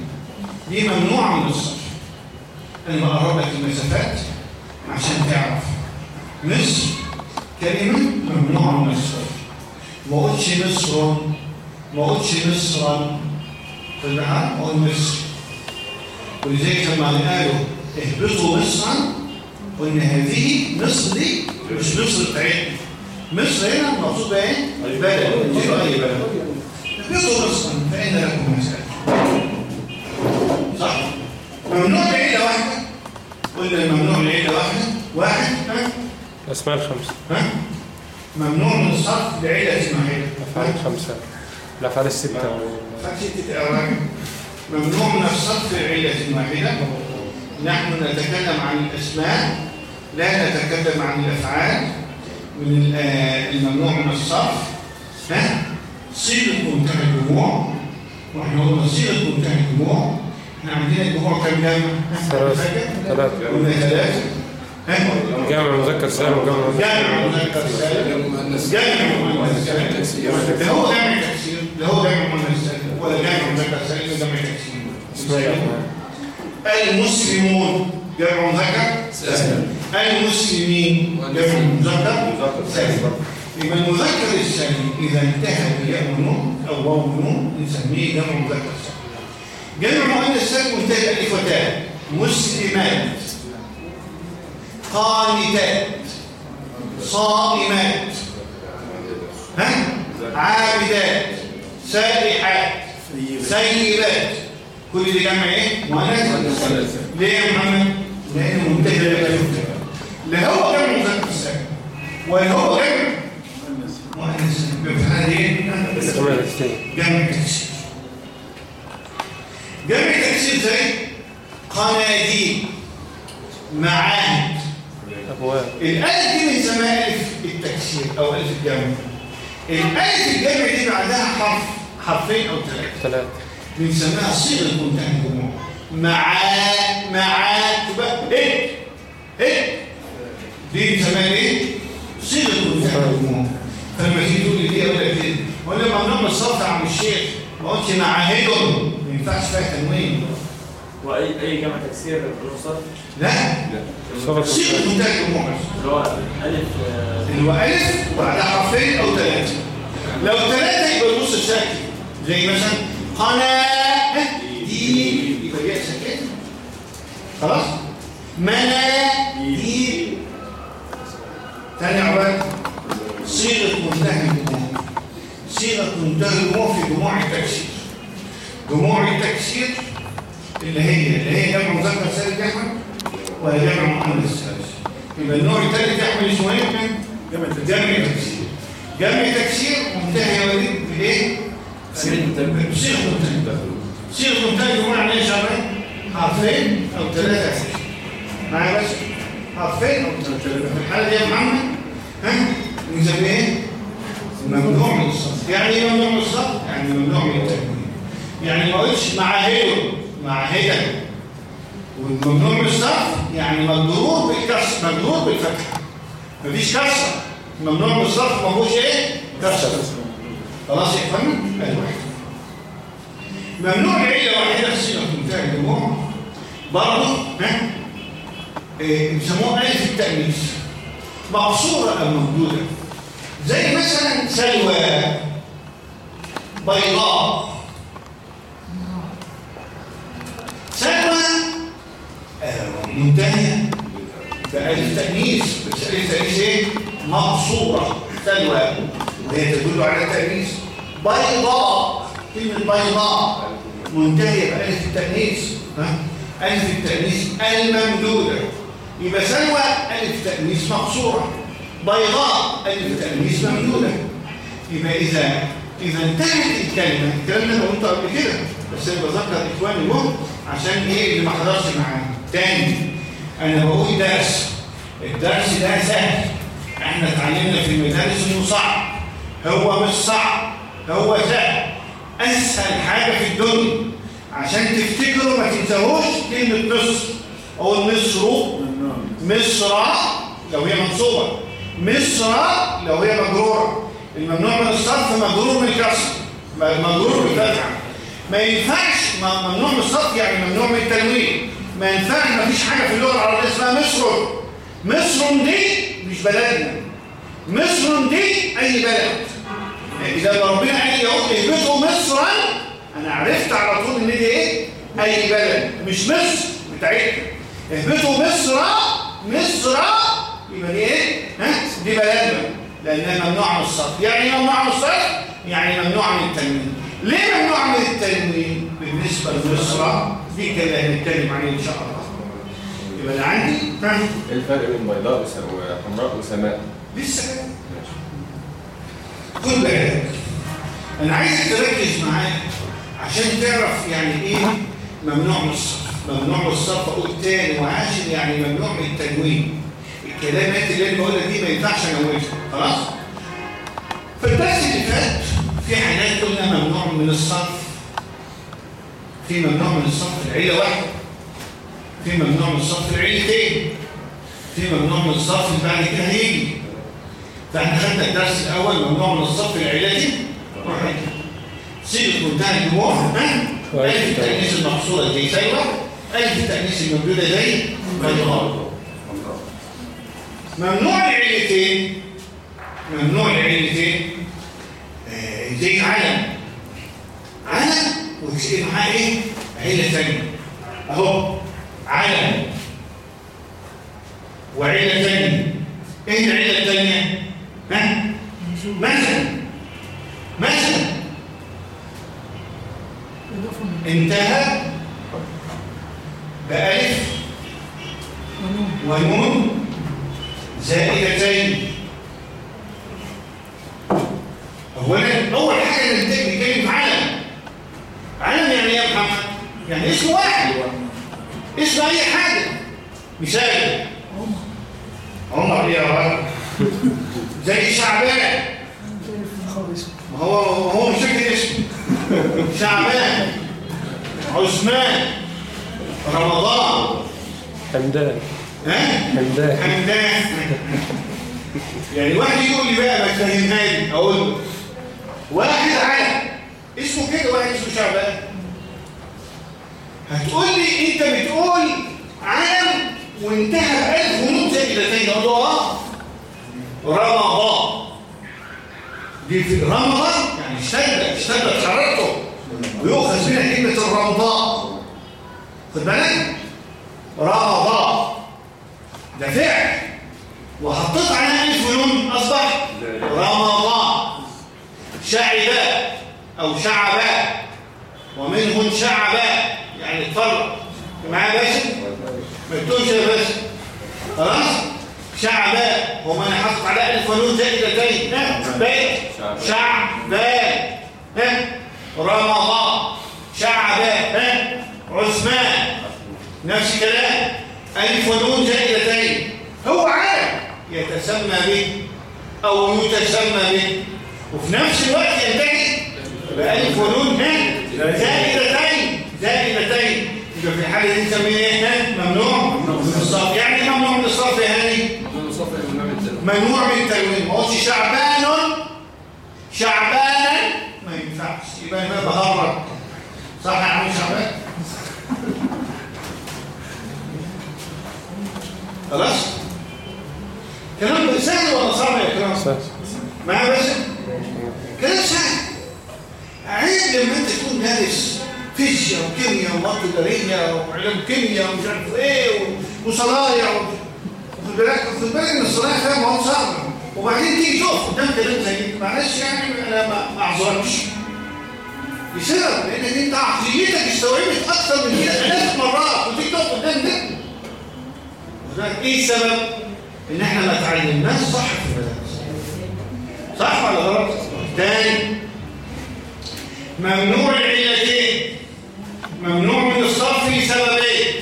دي ممنوعة من الصرف أنا بقرب لك المسافات عشان تعرف. مصر كلمة ممنوعة من الصرف ما قلتش مصر. ما قلتش مصرا فالبحر قول مصر. ولذلك لما قالوا اهبطوا مصرا قلنا هذه مصر دي مش مصر بتاعتنا. مصر هنا المقصود بها إيه؟ البلد. مش اي بلد اهبطوا مصرا فإن لكم مساجد صح؟ ممنوع العيلة واحدة قلنا ممنوع العيلة واحدة واحد ها؟ الأسماء الخمسة. ها؟ ممنوع من الصرف لعيلة واحدة الأفعال الخمسة الأفعال الستة. فستة أوامر ممنوع من الصرف لعيلة واحدة نحن نتكلم عن الأسماء لا نتكلم عن الأفعال. من ال- الممنوع من الصرف. ها؟ صيغة منتهى الجموع. وإحنا قلنا صيغة منتهى الجموع. إحنا عندنا الجموع كم جمع؟ ثلاثة. ثلاثة. قلنا ثلاثة. ها؟ جامع مذكر سالم جمع مذكر مذكر سالم. جمع مؤنث سالم. ده هو جمع تكسير ده هو جمع مؤنث سالم. ولا جمع مذكر سالم ده جمع تكسير المسلمون جمع مذكر؟ سالم. المسلمين جمع مذكر سالم يبقى المذكر السالم إذا انتهى بياء نون أو واو نون نسميه جمع مذكر سالم جمع مؤنث سالم منتهي وتاء مسلمات قانتات صائمات ها؟ عابدات سائحات سيبات. كل دي جمع إيه؟ مؤنث. ليه يا محمد؟ لأنه منتهي إلى لا هو جمع مذكر سالم ولا هو جمع مؤنث دي إيه جمع تكسير جمع تكسير زي قناديل معاهد. الألف دي بنسميها ألف التكسير أو ألف الجمع الألف الجمع دي بعدها حرف حرفين أو ثلاثة. ثلاثة بنسميها صيغة منتهى الجموع مع مع تبقى إيه؟ إيه؟ دي بنسميها إيه صيغه منتهى الجموع فلما تيجي تقول لي دي أقول لك إيه ولا ممنوع من الصرف يا عم الشيخ. ما قلتش معاهدهم ما ينفعش فيها تنوين. واي أي جمع تكسير بدون صرف لا. صرف صيغه منتهى الجموع اللي هو ألف آه، اللي هو وبعدها حرفين أو ثلاثة. لو ثلاثة يبقى النص ساكن زي مثلا قناة دي. يبقى دي ساكن خلاص؟ مناديل تاني عباد صيغة منتهى الجموع صيغة منتهى الجموع في جموع التكسير جموع التكسير اللي هي اللي هي جمع مذكر سالم جمع وهي جمع مؤنث سالم يبقى النوع الثالث يحمل اسمه إيه؟ جمع تكسير جمع تكسير منتهي يا وليد بإيه؟ صيغة منتهى. صيغة منتهى منتهى جموع يعني إيه شباب؟ حرفين أو ثلاثة معايا بس حرفين في الحالة دي يا محمد ها؟ إيه؟ ممنوع من الصرف. يعني إيه ممنوع من الصرف؟ يعني ممنوع من التكوين يعني ما قلتش معاهدة معاهدة. والممنوع من الصرف يعني مجرور بالكسر مجرور بالفتح. مفيش كسر. ممنوع من الصرف ما هوش إيه؟ كسر. خلاص يا اخوانا ادي واحد ممنوع العيله واحدة في صيغة منتهى الجموع برضه ها؟ بيسموها الف التأنيث. مقصوره أو موجودة. زي مثلا سلوى بيضاء. سلوى آه، منتهية. بألف تأنيث بس ألف تأنيث إيه؟ مقصورة سلوى. وهي تدل على التأنيث. بيضاء. كلمة بيضاء منتهية بألف التأنيث. ها؟ ألف التأنيث الممدودة. يبقى سلوى ألف تأنيث مقصورة. بيضاء ألف تأنيث ممدودة يبقى إذا إذا انتهت الكلمة الكلام ده أنا قلته قبل كده بس أنا بذكر إخواني المهم عشان إيه اللي ما حضرش معانا تاني أنا بقول درس. الدرس ده سهل. إحنا اتعلمنا في المدارس إنه صعب. هو مش صعب هو سهل. أسهل حاجة في الدنيا. عشان تفتكروا ما تنساهوش كلمة مصر. أو مصر مصر لو هي منصوبة. مصر لو هي مجرورة. الممنوع من الصرف مجرور من الكسر. مجرور بالفتحة ما ينفعش ممنوع من الصرف يعني ممنوع من التنوين. ما ينفعش ما فيش حاجة في اللغة العربية اسمها مصر. مصر دي مش بلدنا. مصر دي أي بلد. إذا ربنا قال لي اهو اهبطوا مصرا. أنا عرفت على طول إن دي إيه؟ أي بلد. مش مصر. بتاعتنا. اهبطوا مصر مصر يبقى دي إيه؟ ها؟ دي بلدنا. لأنها ممنوعة من الصرف. يعني إيه ممنوعة من الصرف؟ يعني ممنوعة من التنوين. ليه ممنوعة من التنوين؟ بالنسبة لمصر دي كده هنتكلم عليه إن شاء الله. يبقى أنا عندي؟ إيه الفرق بين بيضاء وحمراء وسماء؟ لسه. كل بالك. أنا عايزك تركز معايا عشان تعرف يعني إيه ممنوع من الصرف. ممنوع من الصرف أقول تاني. وعاشر يعني ممنوع من التنوين الكلمات اللي أنا بقولها دي ما ينفعش انويها خلاص؟ في الدرس اللي فات في حاجات قلنا ممنوع من الصرف. في ممنوع من الصرف العيلة واحدة. في ممنوع من الصرف العيلتين في ممنوع من الصرف اللي بعد كده هيجي. فإحنا خدنا الدرس الأول ممنوع من الصرف العلاجي صيغه منتهى الجموع ها ألف التانيث المقصوره زي سايبه الف التانيث الموجوده زي بيضاء ممنوع العيلتين ممنوع العيلتين آه، زي علم علم وتشيل معاه إيه؟ عيلة ثانية أهو علم وعيلة ثانية إيه العيلة الثانية ها؟ مثلا. مثلا. انتهى. بألف ونون. زائدتين اولا أول حاجة نبتدي نتكلم علم. علم يعني إيه يا محمد؟ يعني اسم واحد. اسم أي حاجة. مثال. عمر. يا راجل زي شعبان. ما هو هو مش اسمه. شعبان. عثمان. رمضان. حمدان. ها؟ حمدان. حمدان. يعني واحد يقول لي بقى ما تفهمها لي أقول له. واحد علم اسمه كده واحد اسمه شعبان. هتقول لي أنت بتقول علم وانتهى بألف ونون زائدتين أقول له آه رمضان. دي في رمضان؟ يعني اشتد اشتدت حرارته ويؤخذ منها كلمة الرمضاء خد بالك؟ رمضان ده فعل. وحطيت عليها ألف ونون أصبح رمضان. شعباء أو شعباء ومنهم شعباء يعني اتفرق معايا يا باشا؟ ما تقولش يا باشا. خلاص؟ شعباء هم أنا حاطط على ألف ونون زائدتين ها؟ بيت شعبان ها؟ رمضان. شعبان ها؟ عثمان نفس الكلام. الف ونون زائدتين هو عالم يتسمى به أو يتسمى به. وفي نفس الوقت ينتهي بألف ونون زائدتين زائدتين يبقى في الحالة دي نسميه إيه ممنوع. من الصرف يعني ممنوع من الصرف يا هاني؟ ممنوع من التنوين ما قلتش شعبان. شعبانا ما ينفعش. يبقى أنا بهرب. صح يا عم شعبان؟ خلاص؟ كلام سهل ولا صعب يا كلام؟ سهل. معايا باشا كلام سهل. لما انت تكون دارس فيزياء وكيمياء وماترياليه وعلم كيمياء ومش عارف إيه وصنايع و- واخد بالك خد بالك إن الصنايع فيها مواد صعبة. وبعدين تيجي تقف قدام كلام زي كده معلش يعني أنا ما- أعذركش. بسبب لانك أنت عقليتك استوعبت أكثر من كده الاف مرات. وتيجي تقف قدام ده؟ إيه السبب؟ إن إحنا ما تعلمناش صح في المدارس صح ولا غلط؟ تاني. ممنوع العلتين ممنوع من الصرف لسببين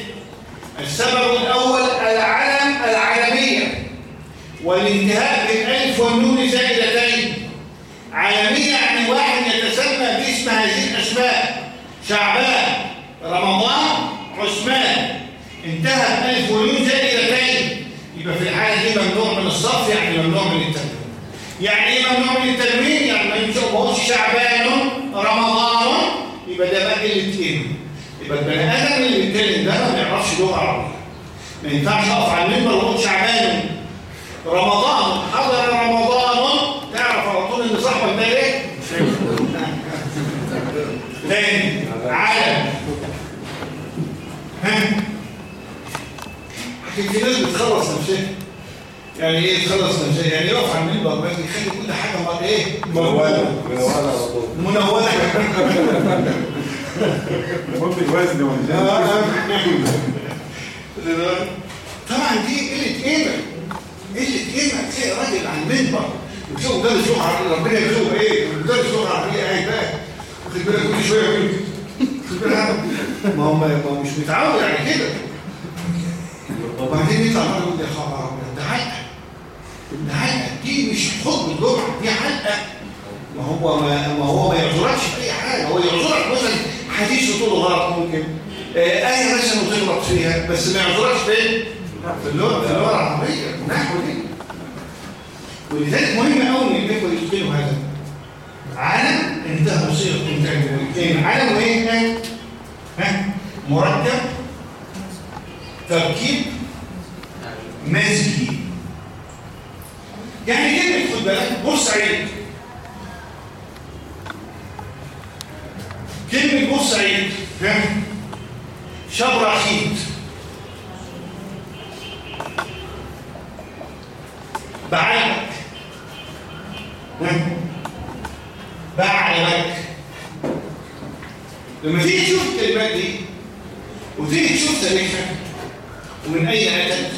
السبب الأول العلم العالمية. والانتهاء بالألف والنون زائدتين عالمية يعني واحد يتسمى باسم هذه الأسماء. شعبان رمضان عثمان. انتهى بألف والنون زائدتين يبقى في الحالة دي ممنوع من الصرف يعني ممنوع من التنوين. يعني إيه ممنوع من التنوين؟ يعني ما ينفعش ما هوش شعبان رمضان يبقى ده بقى قيمه يبقى البني آدم اللي بيتكلم ده ما بيعرفش لغة عربية. ما ينفعش أقف على المنبر وأقول شعبان رمضان حضر رمضان تعرف على طول إن صاحبك ده إيه؟ تاني علم ها؟ في ناس بتخلص نفسها يعني إيه تخلص نفسها يعني يقف على المنبر بس يخلي كل حاجة مع إيه؟ طول. منوله المهم الوزن والجهاز طبعا دي قلة قيمة. قلة قيمة. تلاقي راجل على المنبر. وتلاقيه مدرس لغه عربيه ربنا يرزقه إيه؟ مدرس لغه عربيه قاعد بقى واخد بالك كل شوية يقول واخد بالك؟ ما هو ما هو مش متعود على كده. وبعدين يطلع يقول يا خبر أبيض، ده علقه دي مش خطبه الجمعه دي علقه ما هو ما, ما هو ما يعذركش في اي حاجة هو يعذرك مثلا حديث طول غلط ممكن آية مثلا وتغلط فيها بس ما يعذركش فين؟ في اللغة في اللغة العربية النحو دي ولذلك مهم قوي ان الإخوة يتقنوا هذا علم إنتهى منتهى علم وايه؟ ها؟ ها؟ مركب تركيب مزجي يعني كلمة خد بالك بورسعيد كلمة بورسعيد ها؟ شبرخيت بعلمك. ها؟ بعلمك. لما تيجي تشوف الكلمات دي وتيجي تشوف تاريخها ومن أين أتت؟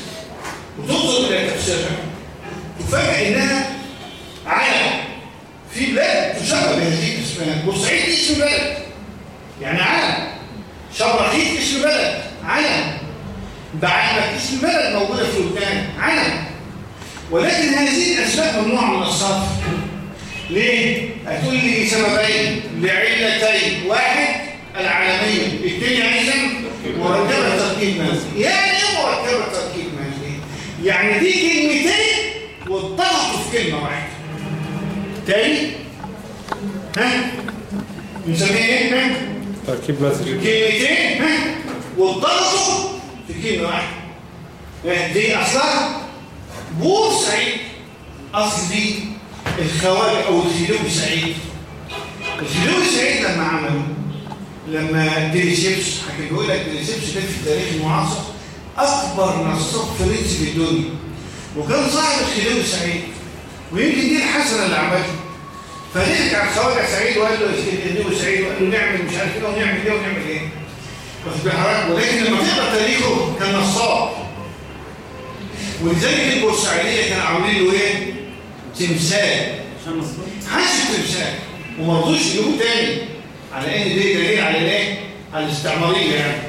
وتنظر إلى تفسيرها. تفاجئ إنها علم في بلاد تشبه بهذه الاسماء بورسعيد اسم بلد يعني علم شبرخيت اسم بلد علم بعلمك اسم بلد موجودة في لبنان علم ولكن هذه الأسماء ممنوعة من الصرف. ليه؟ هتقول لي سببين. لعلتين. واحد العالمية. الثاني عايزا مركبة تركيب مازي يعني إيه مركبة تركيب مازي؟ يعني دي كلمتين واتضغطوا في كلمة واحدة تاني؟ ها؟ نسميها إيه؟ ها؟ تركيب مزج كلمتين ها؟ واتضغطوا في كلمة واحدة؟ دي أصلها؟ بورسعيد أصل دي الخواجة أو الخديوي سعيد. الخديوي سعيد لما عملوا لما ديليسيبس حكي بيقول لك ديليسيبس ده في التاريخ المعاصر أكبر نصاب فرنسي في الدنيا. وكان صاحب الخلوي سعيد. ويمكن دي الحسنة اللي عملها. على الخواجة سعيد وقال له الخلوي سعيد وقال له نعمل مش عارف إيه ونعمل إيه ونعمل إيه. واخد بال حضرتك ولكن لما تقرأ تاريخه كان نصاب. ولذلك البورسعيدية كانوا عاملين له إيه؟ تمثال. حاسب تمثال. وما رضوش يجيبوه تاني. على إن ده دليل على الايه؟ على الاستعمارية يعني.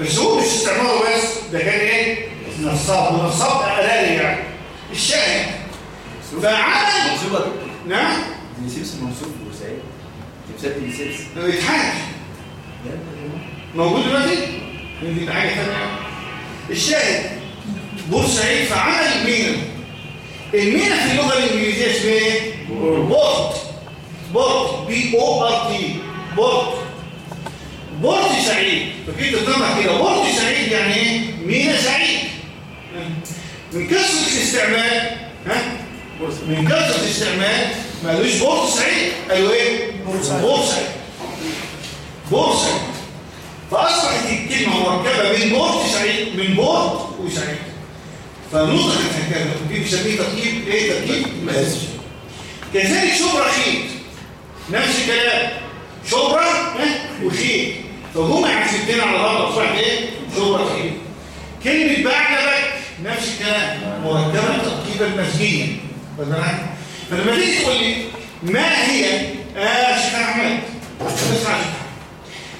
بس هو مش استعمار بس ده كان إيه؟ نصاب. ونصاب قلالي يعني. الشاهد. فعمل منصوبة نعم. دينيسيبس منصوب بورسعيد تمثال دينيسيبس يتحاج موجود دلوقتي؟ دي حاجة ثانية الشاهد. بورسعيد فعمل مينا المينا في اللغة الإنجليزية اسمها إيه؟ بورت. port. P O R T port. port سعيد. فكيف تطلع كده. port سعيد يعني إيه؟ مينا سعيد. من كثرة الاستعمال ها؟ من كثرة الاستعمال ما قالوش port سعيد قالوا إيه؟ بورسعيد بورسعيد فأصبحت الكلمة مركبة من port سعيد من port وسعيد فنطقت هكذا ودي بنسميه تركيب إيه تركيب مزج كذلك شبرا خيط نفس الكلام. شبرا ها، وخيط فجمع ستين على بعض اصبحت إيه؟ شبرا خيط كلمة بعدبك نفس الكلام. مزجيا واخد بالك؟ فلما تيجي تقول لي ما هي آه شيخ أحمد اسمع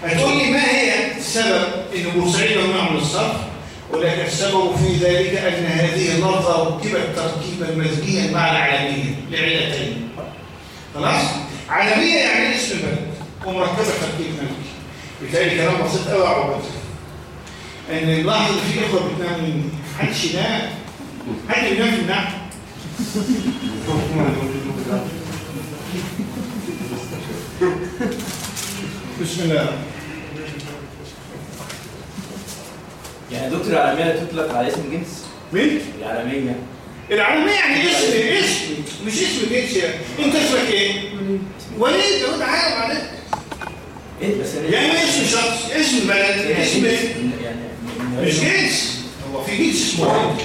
هتقول لي ما هي السبب إن بورسعيد ممنوع من الصرف؟ ولكن السبب في ذلك أن هذه اللفظه ركبت تركيبا مزجيا مع العالمية لعلتين. خلاص؟ عالمية يعني اسم بلد ومركبة تركيب مزجي بالتالي كلام بسيط قوي يا ان نلاحظ ان في اخوه بتنام محدش ينام حد ينام في النعم. بسم الله. يعني دكتور العالمية تطلق على اسم جنس؟ مين؟ العالمية. العالمية يعني اسم اسم مش اسم جنس يعني أنت اسمك إيه؟ وليد. هو تعالى بعدين إيه بس يعني اسم شخص اسم بلد اسم يعني مش جنس هو في جنس اسمه وليد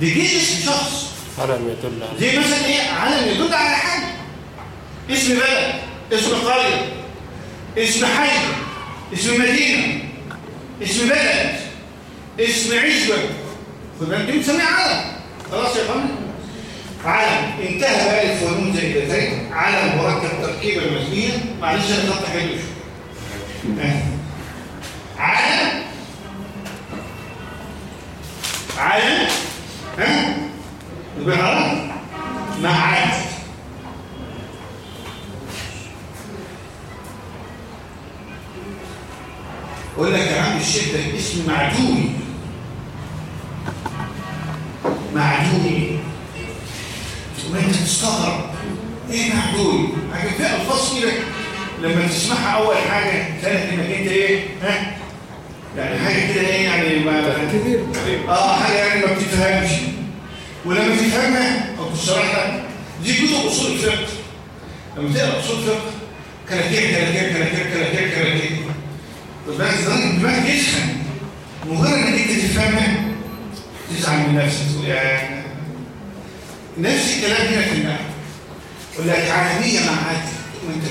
دي جنس شخص. علم يدل على زي مثلا إيه؟ علم يدل على حاجة. اسم بلد اسم قرية اسم حي اسم مدينة اسم بلد اسم عزبة. خد بالك دي بنسميها علم. خلاص يا فندم. علم. انتهى بألف ونون زائدتين علم مركب تركيبا مزنيا معلش أنا خدت حلو علم علم ها؟ بهرب معاد أقول لك يا عم الشيخ ده اسم معدومي. معدومي. وانت تستغرب. إيه معدومي؟ حاجة فيها الفاظ كده لما تسمعها أول حاجة تلاقي إنك أنت إيه؟ ها؟ يعني حاجة كده إيه يعني ما كبير آه حاجة يعني ما بتفهمش. ولما تفهمها أو تشرحها دي كتب أصول الفقه. لما تقرأ أصول الفقه كلاكيع كلاكيع كلاكيع كلاكيع كلاكيع فبقى الزمن دماغك يسخن. مجرد إنك أنت تفهمها تزعل من نفسك تقول يا نفس الكلام هنا في النحو يقول لك عالمية مع عادي وأنت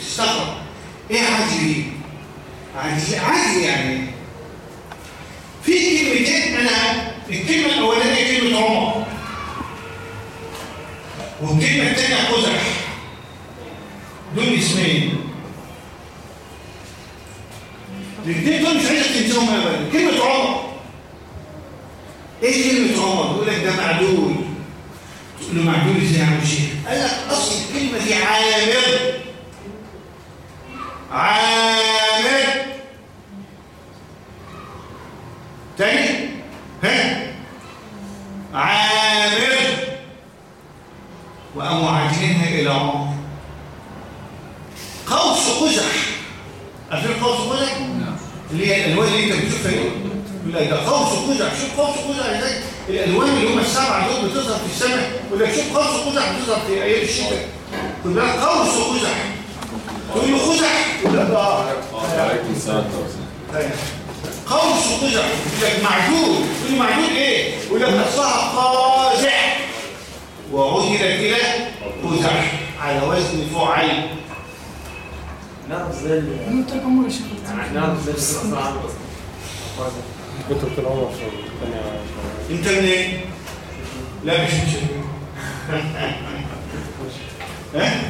تستغرب. إيه عادي دي؟ عادي عادي يعني في كلمتين أنا الكلمة الأولانية كلمة عمر. والكلمة الثانية قزح. دول اسمين. الاثنين دول مش عايزك تنساهم ابدا. كلمة عمر. إيه كلمة عمر؟ يقول لك ده معدول. تقول له معدول إزاي يا عم الشيخ؟ قال لك اصل الكلمة دي عامر عامر تاني ها عامر وقاموا عاجلينها إلى عمر. قوس قزح. عارفين قوس قزح؟ اللي هي الألوان اللي أنت بتشوفها دي؟ يقول لك ده قوس قزح. شوف قوس قزح إزاي؟ الألوان اللي هم السبعه دول بتظهر في السماء. يقول لك شوف قوس قزح بتظهر في أيام الشتاء. خد بالك قوس قزح. تقول له قزح؟ يقول لك آه. عليكم السلام قوس قزح يقول لك معدول يقول إيه؟ يقول لك اصلها قازح وعدل إلى قزح على وزن فعل إزاي ال- أنت كم مرة شيخ يعني نعرف إزاي الصراحة صعب كتب العمر في الثانية انت منين لا مش مش ها؟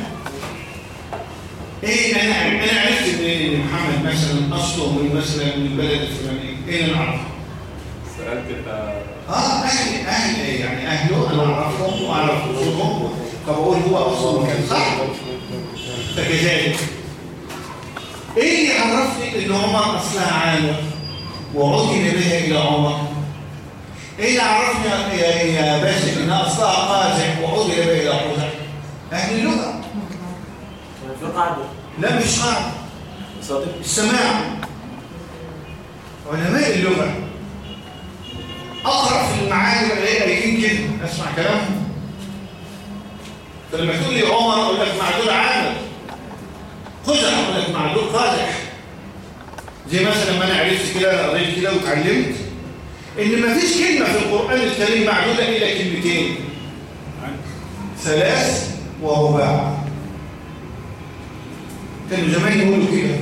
إيه أنا أنا عرفت منين إن محمد مثلا أصله من مثلا من البلد الفلاني إيه اللي أنا اعرفه أنت. آه أهل أهل؟ يعني أهله أنا أعرفهم واعرف اصولهم فبقول هو أصله كان صح؟ فكذلك. إيه اللي عرفني إن عمر أصلها عامر وعدل بها إلى عمر. إيه اللي عرفني يا باسل إنها أصلها قازح وعدل بها إلى قزح أهل اللغة. قاعدة لا مش قاعدة صادق السماع علماء اللغة؟ أقرأ في المعاني ولا إيه قايلين كده أسمع كلامهم. فلما تقول لي عمر أقول لك معدول عامر قزح أقول لك معدول قازح زي مثلا ما أنا عرفت كده أنا قريت كده واتعلمت إن ما فيش كلمة في القرآن الكريم معدودة إلا كلمتين. ثلاث ورباع. كانوا زمان يقولوا كده.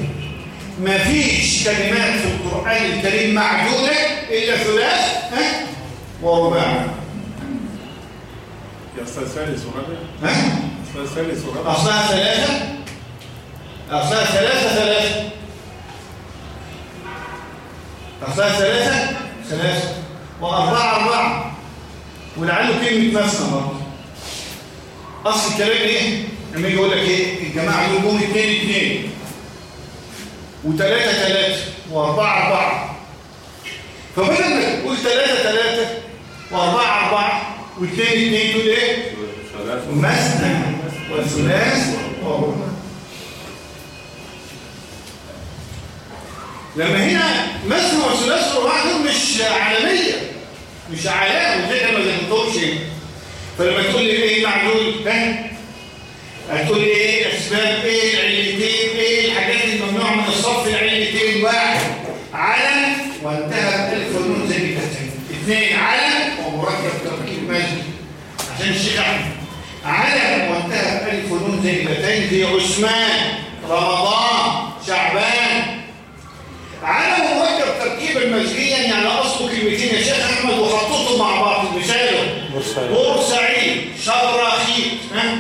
ما فيش كلمات في القرآن الكريم معدودة إلا ثلاث ها؟ ورباع يا أستاذ ثالث ورابع ها؟ أستاذ ثالث ورابع أصلها ثلاثة؟ أصلها ثلاثة ثلاثة. أصلها ثلاثة؟ ثلاثة. وأربعة أربعة. ولعله كلمة مثنى برضه. أصل الكلام إيه؟ لما يجي يقول لك إيه؟ الجماعة دول جم اثنين اثنين وثلاثة ثلاثة وأربعة أربعة. فبدل ما تقول ثلاثة ثلاثة وأربعة أربعة واثنين اثنين تقول إيه؟ مثنى وثلاث ورباع لما هنا مثنى وثلاث ورباع دول مش عالمية مش علامه زي ما ذكرتهمش. فلما تقول لي إيه معدول ها؟ هتقول لي إيه؟ الأسباب إيه؟ العلتين إيه؟ الحاجات الممنوعه من الصف العلتين. واحد علم وانتهى الف ونون زي ما اثنين علم ومركب تركيب مجد عشان الشيخ أحمد. علم وانتهى الف ونون زي عثمان رمضان شعبان. علم مركب تركيبا مزجيا يعني اصله كلمتين. يا شيخ أحمد وخططهم مع بعض مثاله بورسعيد شراخيط ها؟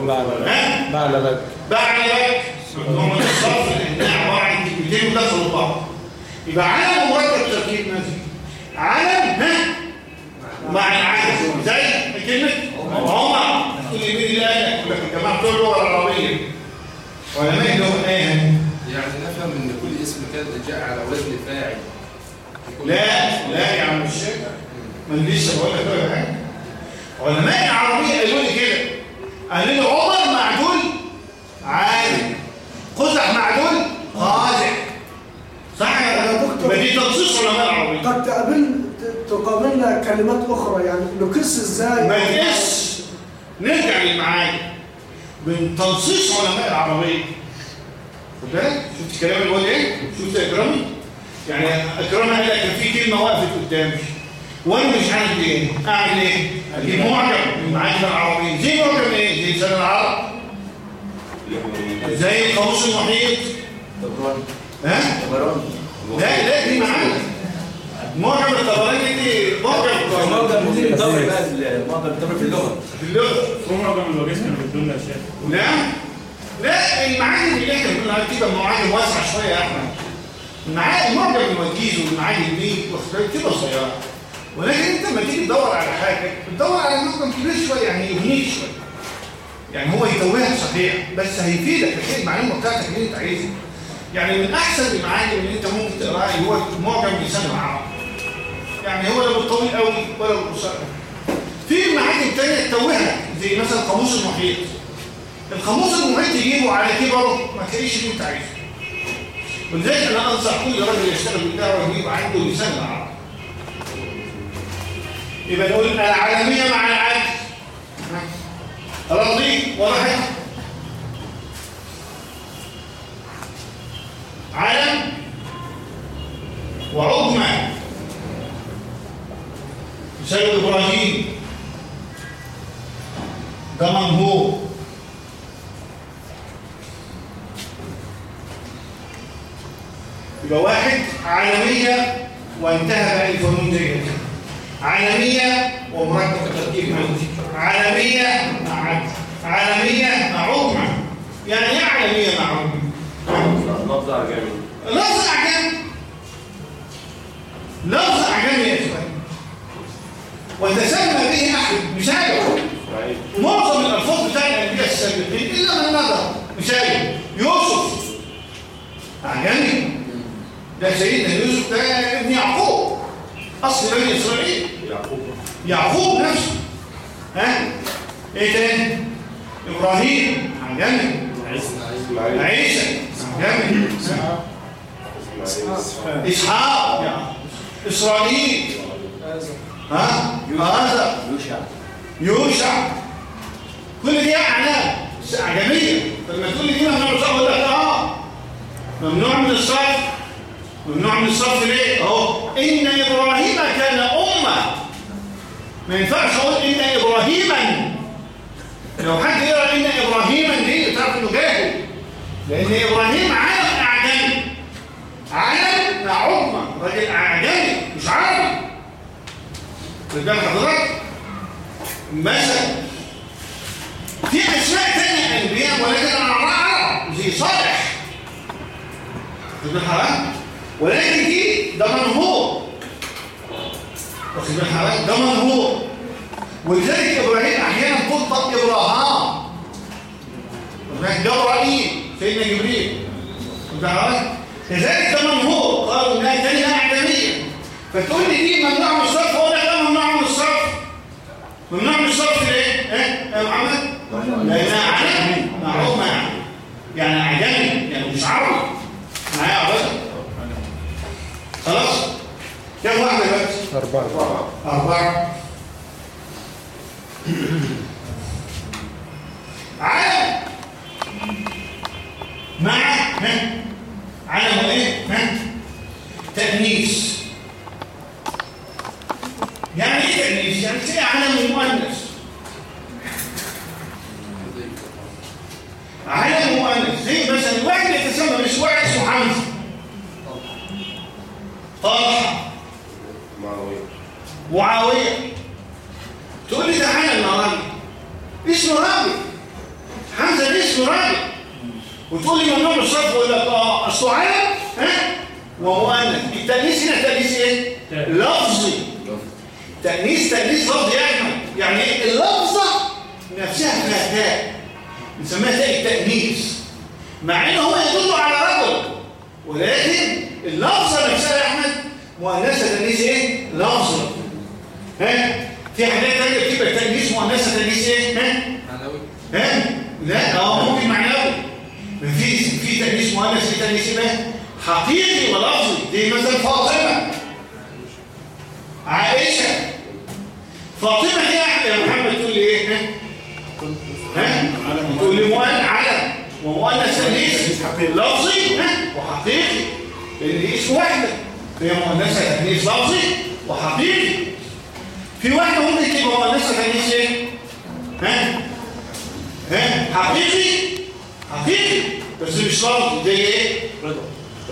بعلبك ها بعلبك بعلبك من الصرف لانها عباره عن كلمتين ودخلوا بعض يبقى علم مركب تركيب مزجي علم ها؟ مع العدد زي كلمة عمر. لي اللي قالك يقول لك الجماعة بتوع اللغة العربية. علماء اللغة إيه يعني نفهم إن كل اسم كان جاء على وزن فاعل. لا لا يا عم الشيخ. ما لسه بقول لك ولا حاجة. علماء العربية قالوا لي كده. قالوا لي عمر معدول عالم. قزح معدول قازح. صح يا دكتور؟ دي تنصيص علماء العربية قد تقابل تقابلنا كلمات أخرى يعني نقيس إزاي؟ ما يقيس. نرجع للمعاني. من تنصيص علماء العربية خد بالك شفت الكلام اللي بقول إيه؟ شفت يا إكرامي؟ يعني إكرامي قال لك كان في كلمة وقفت قدامي. وأنا مش عارف إيه اعمل إيه أجيب معجم من معاني العربيه زي معجم إيه؟ زي لسان العرب. زي القاموس المحيط طبراني ها؟ طبراني لا لا دي معاني معجم الطبراني دي معجم. معجم الطبري بقى المعجم الطبري في اللغة. في اللغة. هو معظم الوجيز كانوا بيدوا لنا شيخ نعم لا. المعاني اللي إحنا بنقولها كده معاني واسعه شوية يا أحمد. المعاني معجم الوجيز والمعاني دي كده صغيره ولكن انت لما تيجي تدور على حاجة بتدور على معجم كبير شوية يعني يغنيك شوية. يعني هو يتوهك صحيح بس هيفيدك في المعلومه بتاعتك اللي انت عايزها. يعني من أحسن المعاني اللي انت ممكن تقرأها هو معجم لسان العرب. يعني هو لا بالطويل قوي ولا بالقصير في معاني تانية تتوهك زي مثلا قاموس المحيط. القاموس المحيط تجيبه على كبره ما تلاقيش اللي انت عايزه. ولذلك أنا أنصح كل راجل يشتغل بالدعوه يجيب عنده لسان العرب. يبقى نقول العالميه مع العدل خلاص دي علم وعظمى. سيد إبراهيم. ده منهور يبقى واحد عالمية وانتهى بقى الفنون دي. عالمية ومركب تركيب موجي عالمية مع عالمية مع عظمى يعني إيه عالمية مع عظمى؟ لفظ عجمي لفظ أعجمي. لفظ أعجمي يا إخوان. وتسمى به أحد. مثاله معظم الألفاظ بتاع الأنبياء السابقين إلا من نظر. مثال يوسف. أعجمي. ده سيدنا يوسف ده ابن يعقوب. أصل بني إسرائيل. يعقوب. يعقوب نفسه. ها؟ إيه تاني؟ إبراهيم. أعجمي إسماعيل. عيسى. أعجمي إسماعيل. إسحاق. إسرائيل. ها؟ هذا. يوشع. يوشع. كل دي أعلام. أعجمية. فلما تقول لي دي ممنوع من الصرف أقول لك آه ممنوع من الصرف. ممنوع من الصرف ليه؟ أهو. إن إبراهيم كان أمة. ما ينفعش أقول إن إبراهيما. لو حد يقرأ إن إبراهيما دي تعرف إنه جاهل. لأن إبراهيم عالم أعجمي. عالم امه راجل أعجمي مش عربي خد بالك حضرتك؟ مثلا في أسماء تانية أنبياء ولكن أنا عرب زي صالح. خد بالك حضرتك؟ ولكن دي ده منهور واخد بالك حضرتك ده منهور ولذلك إبراهيم أحيانا تطلق إبراهام. هناك جبرائيل سيدنا جبريل. حضرتك كذلك ده منهور قالوا إنها كلمه اعجميه فتقول لي دي ممنوع من الصرف. لك لا ممنوع من الصرف. ممنوع من الصرف ليه؟ إيه؟ يا محمد؟ لأنها عجمي معروفه يعني يعني أعجمي يعني مش عربي معايا يا عبد خلاص؟ كم واحدة دلوقتي؟ أربعة. أربعة. علم مع ها علم إيه؟ ها تأنيث يعني إيه تأنيث يعني زي علم مؤنث علم مؤنث زي مثلا واحد يتسمى مش واحد اسمه حمزة. طلحه معاوية. معاوية. تقول لي ده يا راجل اسمه راجل حمزة ده اسمه راجل وتقول لي ممنوع من الصرف ولا لك آه أصله علم ها؟ ومؤنث التأنيث هنا تأنيث إيه؟ لفظي. تأنيث تأنيث لفظي يا احمد يعني إيه؟ اللفظة نفسها فيها تاء. نسميها تاء التأنيث. مع إنه هو يدل على رجل. ولكن اللفظة نفسها يا أحمد مؤنثة تأنيث إيه؟ لفظة ها في حاجات تانية بتبقى تأنيث مؤنثة تأنيث إيه؟ ها؟ معنوي ها؟ لا أه ممكن معنوي في في تأنيث مؤنث في تأنيث إيه؟ حقيقي ولفظي زي مثلا فاطمة عائشة فاطمة دي يا محمد تقول لي إيه؟ ها؟ ها؟ تقول لي مؤنث علم ومؤنث تأنيث لفظي ها؟ وحقيقي اسم واحدة هي مؤنثة تأنيث لفظي وحقيقي. في واحدة ممكن تبقى مؤنثة تأنيث إيه؟ ها؟ ها؟ حقيقي. حقيقي. بس مش لفظي زي إيه؟ رضا.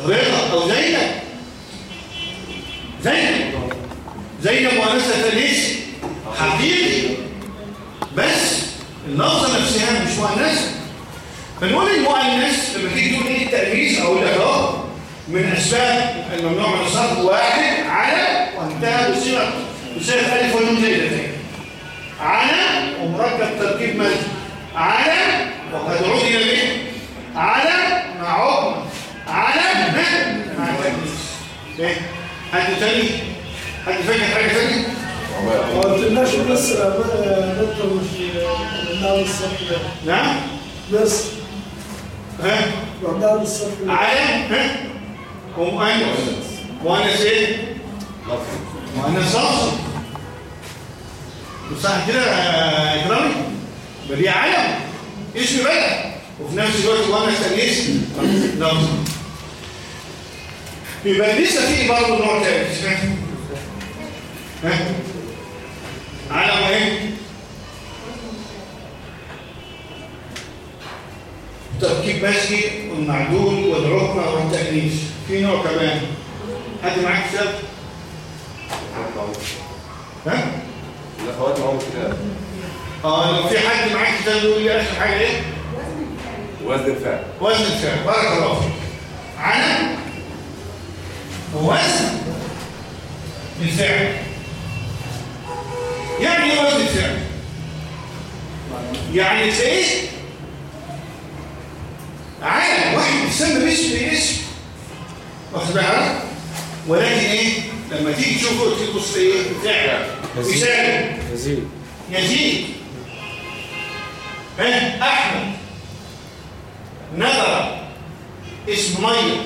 رضا. أو زينب. زينب. زينب مؤنثة تأنيث حقيقي. بس اللفظة نفسها مش مؤنثة. فنقول المؤنث لما تيجي تقول إيه؟ التأنيث أقول لك اهو من أسباب الممنوع من الصرف واحد على وانتهى بصيغه بصيغه ألف ونون زي ده تاني. على ومركب تركيب مد على وقد عدل به. على مع عقم على؟ مع تأنيث إيه؟ حد تاني. حد فاكر حاجة ثانية ما قلتلناش بس من الصرف ده. نعم. بس. ها؟ الصرف ده. على ها؟ ومؤنث مؤنث إيه مؤنث لفظي صح كده يا اكرامي دي علم اسم بلد وفي نفس الوقت مؤنث تانيث لفظي يبقى لسه في برضه نوع تاني سمعت ها علم إيه تركيب مسكي والمعدول والعقمة والتأنيث في نوع كمان. حد معاك كتاب؟ ها؟ الأخوات معاهم كده آه لو في حد معاك كتاب يقول لي آخر حاجة إيه؟ وزن الفعل. وزن الفعل. بارك الله فيك. علم وزن الفعل. يعني إيه وزن الفعل؟ يعني تلاقيه عالم واحد بيسمى باسم باسم واخد بالك؟ ولكن إيه؟ لما تيجي تشوفه تبص إيه؟ يزيد. مثال يزيد. يزيد. ها؟ أحمد. نظر اسم مية.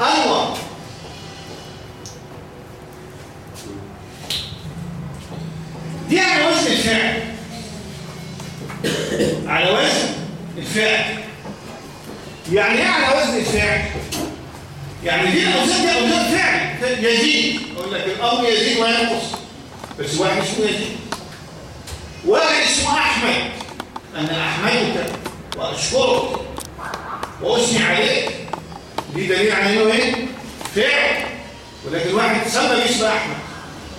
أنور. دي على وزن الفعل. على وزن الفعل. يعني إيه على وزن الفعل؟ يعني دي الاوزان دي اوزان فعل يزيد. أقول لك الأمر يزيد وينقص بس واحد اسمه يزيد. واحد اسمه أحمد. أنا أحمدك وأشكرك وأثني عليك. دي دليل على إنه إيه؟ فعل. ولكن واحد سمى باسم أحمد.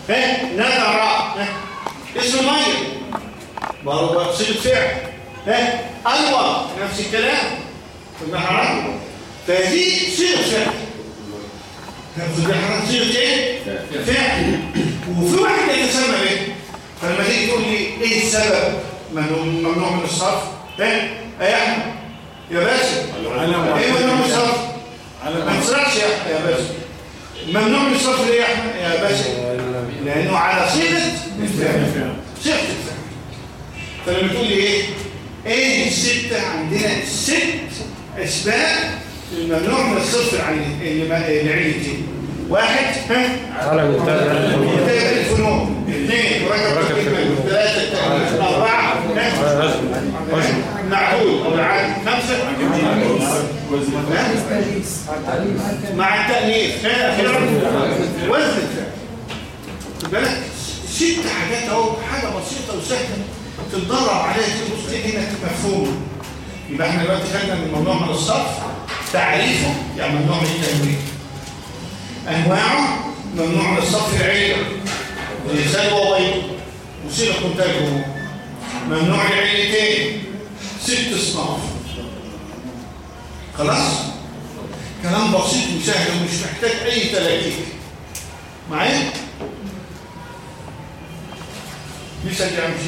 ها؟ نذر ها؟ اسم مية. برضه صيغه فعل. ها؟ انور نفس الكلام. في البحرين فهذه صيغه فعل. في البحرين صيغه إيه؟ فعل. وفي واحد يتسمى به فلما تيجي تقول لي إيه السبب؟ ممنوع من الصرف. ها؟ يا أحمد. يا باسم إيه ممنوع من الصرف؟ ما تصرفش يا يا باسم ممنوع من الصرف ليه يا أحمد؟ يا باسم لأنه على صيغة الفعل. صيغة الفعل. فلما تقول لي إيه؟ إيه الستة عندنا ست اسباب الممنوع من الصرف العلتين واحد ها؟ على منتهى الفنون. اثنين مركب الكلمة. ثلاثة التأليف أربعة ها؟ معقول. أو العادي خمسة. مع التأليف. وزن. بالك؟ ست حاجات أهو. حاجة بسيطة وسهلة تتدرب عليها. تبص هنا مفهومة. يبقى إحنا دلوقتي خدنا من ممنوع من الصرف تعريفه يعني ممنوع من التنوين أنواعه ممنوع من الصرف العيلة. لسان وبيض وصيغه منتجه ممنوع العيلتين ست اصناف خلاص؟ كلام بسيط وسهل ومش محتاج أي تلاكيك معايا؟ لسه جاي مش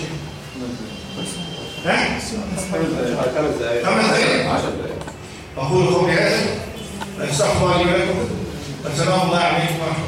ها خمس دقايق خمس دقايق 10 دقايق أقول قولي هذا أستغفر لي ولكم السلام الله عليكم. ورحمة